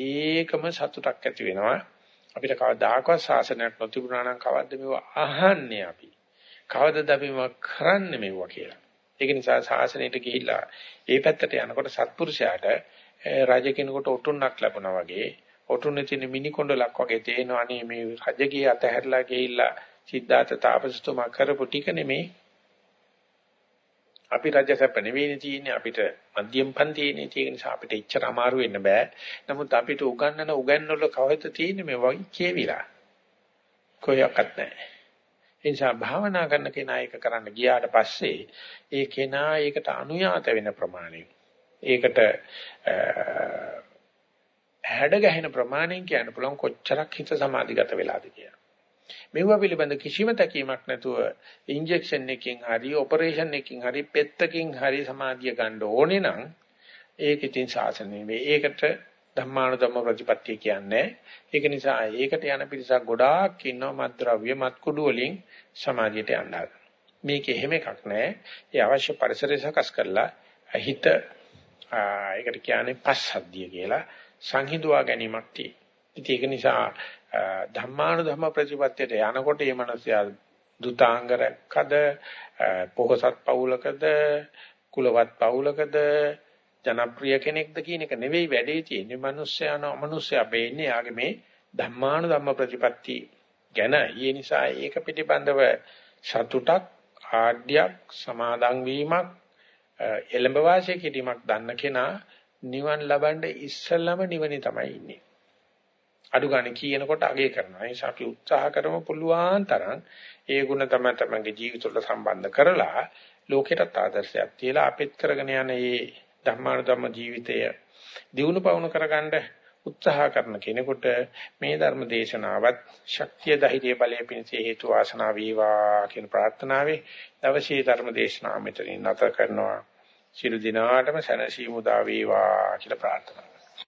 ඒකම සතුටක් ඇති වෙනවා. අපිට කවදාකවත් ශාසනයක් නොතිබුණා නම් කවද්ද මේව අහන්නේ අපි? කවදද අපි මේව කරන්නේ මේව කියලා? ඒක නිසා ශාසනයට ගිහිල්ලා ඒ පැත්තට යනකොට සත්පුරුෂයාට රජ කෙනෙකුට ඔටුන්නක් ලැබුණා වගේ ඔටුන්නේ තියෙන මිනි කොණ්ඩලක් වගේ තේනවා අනේ මේ රජගේ අතහැරලා ගිහිල්ලා සිද්ධාර්ථ තාපසතුමා කරපු ටික නෙමේ අපි රජසැප නෙවෙයිනේ තියෙන්නේ අපිට මධ්‍යම පන්තියේනේ තියෙන නිසා අපිට එච්චර අමාරු වෙන්න බෑ. නමුත් අපිට උගන්නන උගන්වල කවද තියෙන්නේ මේ වගේ කියවිලා. කොයක්වත් නැහැ. ඒ නිසා භාවනා කරන කෙනා ඒක කරන්න ගියාට පස්සේ ඒ කෙනා ඒකට අනුයාත වෙන ප්‍රමාණය ඒකට හැඩ ගැහෙන ප්‍රමාණයෙන් කියන්න පුළුවන් කොච්චරක් හිත සමාධිගත වෙලාද කියලා. මෙවුව පිළිබඳ කිසිම තැකීමක් නැතුව ඉන්ජෙක්ෂන් එකකින් හරි ඔපරේෂන් එකකින් හරි පෙත්තකින් හරි සමාධිය ගන්න ඕනේ නම් ඒක ඉතින් සාසන නෙවෙයි. ඒකට ධම්මානුධම්ම ප්‍රතිපත්තිය කියන්නේ. ඒක නිසා ඒකට යන පිරිසක් ගොඩාක් ඉන්නවා මත්ද්‍රව්‍ය මත්කුඩු වලින් සමාධියට යන්න මේක එහෙම එකක් නෑ. ඒ අවශ්‍ය පරිසරය සකස් කරලා හිත ඒකට කියන්නේ පස්සද්ධිය කියලා සංහිඳුවා ගැනීමක් තියෙනවා. ඉතින් ඒක නිසා ධම්මානුධම්ම ප්‍රතිපත්තියට යනකොට මේ මිනිසයා දුතාංග රැක්කද පොහසත් පවුලකද කුලවත් පවුලකද ජනප්‍රිය කෙනෙක්ද කියන එක නෙවෙයි වැඩේ තියෙන්නේ. මිනිස්සයාන අමනුස්සයා වෙන්නේ යාගේ මේ ධම්මානුධම්ම ප්‍රතිපත්ති ගැන. ඒ නිසා ඒක පිටිබඳව සතුටක් ආඩ්‍යයක් සමාදන් වීමක් එළඹ වාසය කිරීමක් දන්න කෙනා නිවන් ලබන්න ඉස්සෙල්ලම නිවනේ තමයි ඉන්නේ. අඩු ගන්න කියනකොට අගය කරනවා. ඒ නිසා අපි උත්සාහ කරමු පුළුවන් තරම් ඒ ಗುಣ තම තමන්ගේ ජීවිතවල සම්බන්ධ කරලා ලෝකෙටත් ආදර්ශයක් තියලා අපිට කරගෙන යන මේ ධර්මානුධම්ම ජීවිතය දියුණු පවුණු කරගන්න උත්සාහ කරන කෙනෙකුට මේ ධර්ම දේශනාවත් ශක්තිය ධෛර්ය බලය පිණිස හේතු වාසනා වේවා කියන ප්‍රාර්ථනාවේ දවසේ ධර්ම දේශනාව මෙතනින් නැත කරනවා. සියලු දිනාටම සැනසීම උදා වේවා කියලා ප්‍රාර්ථනා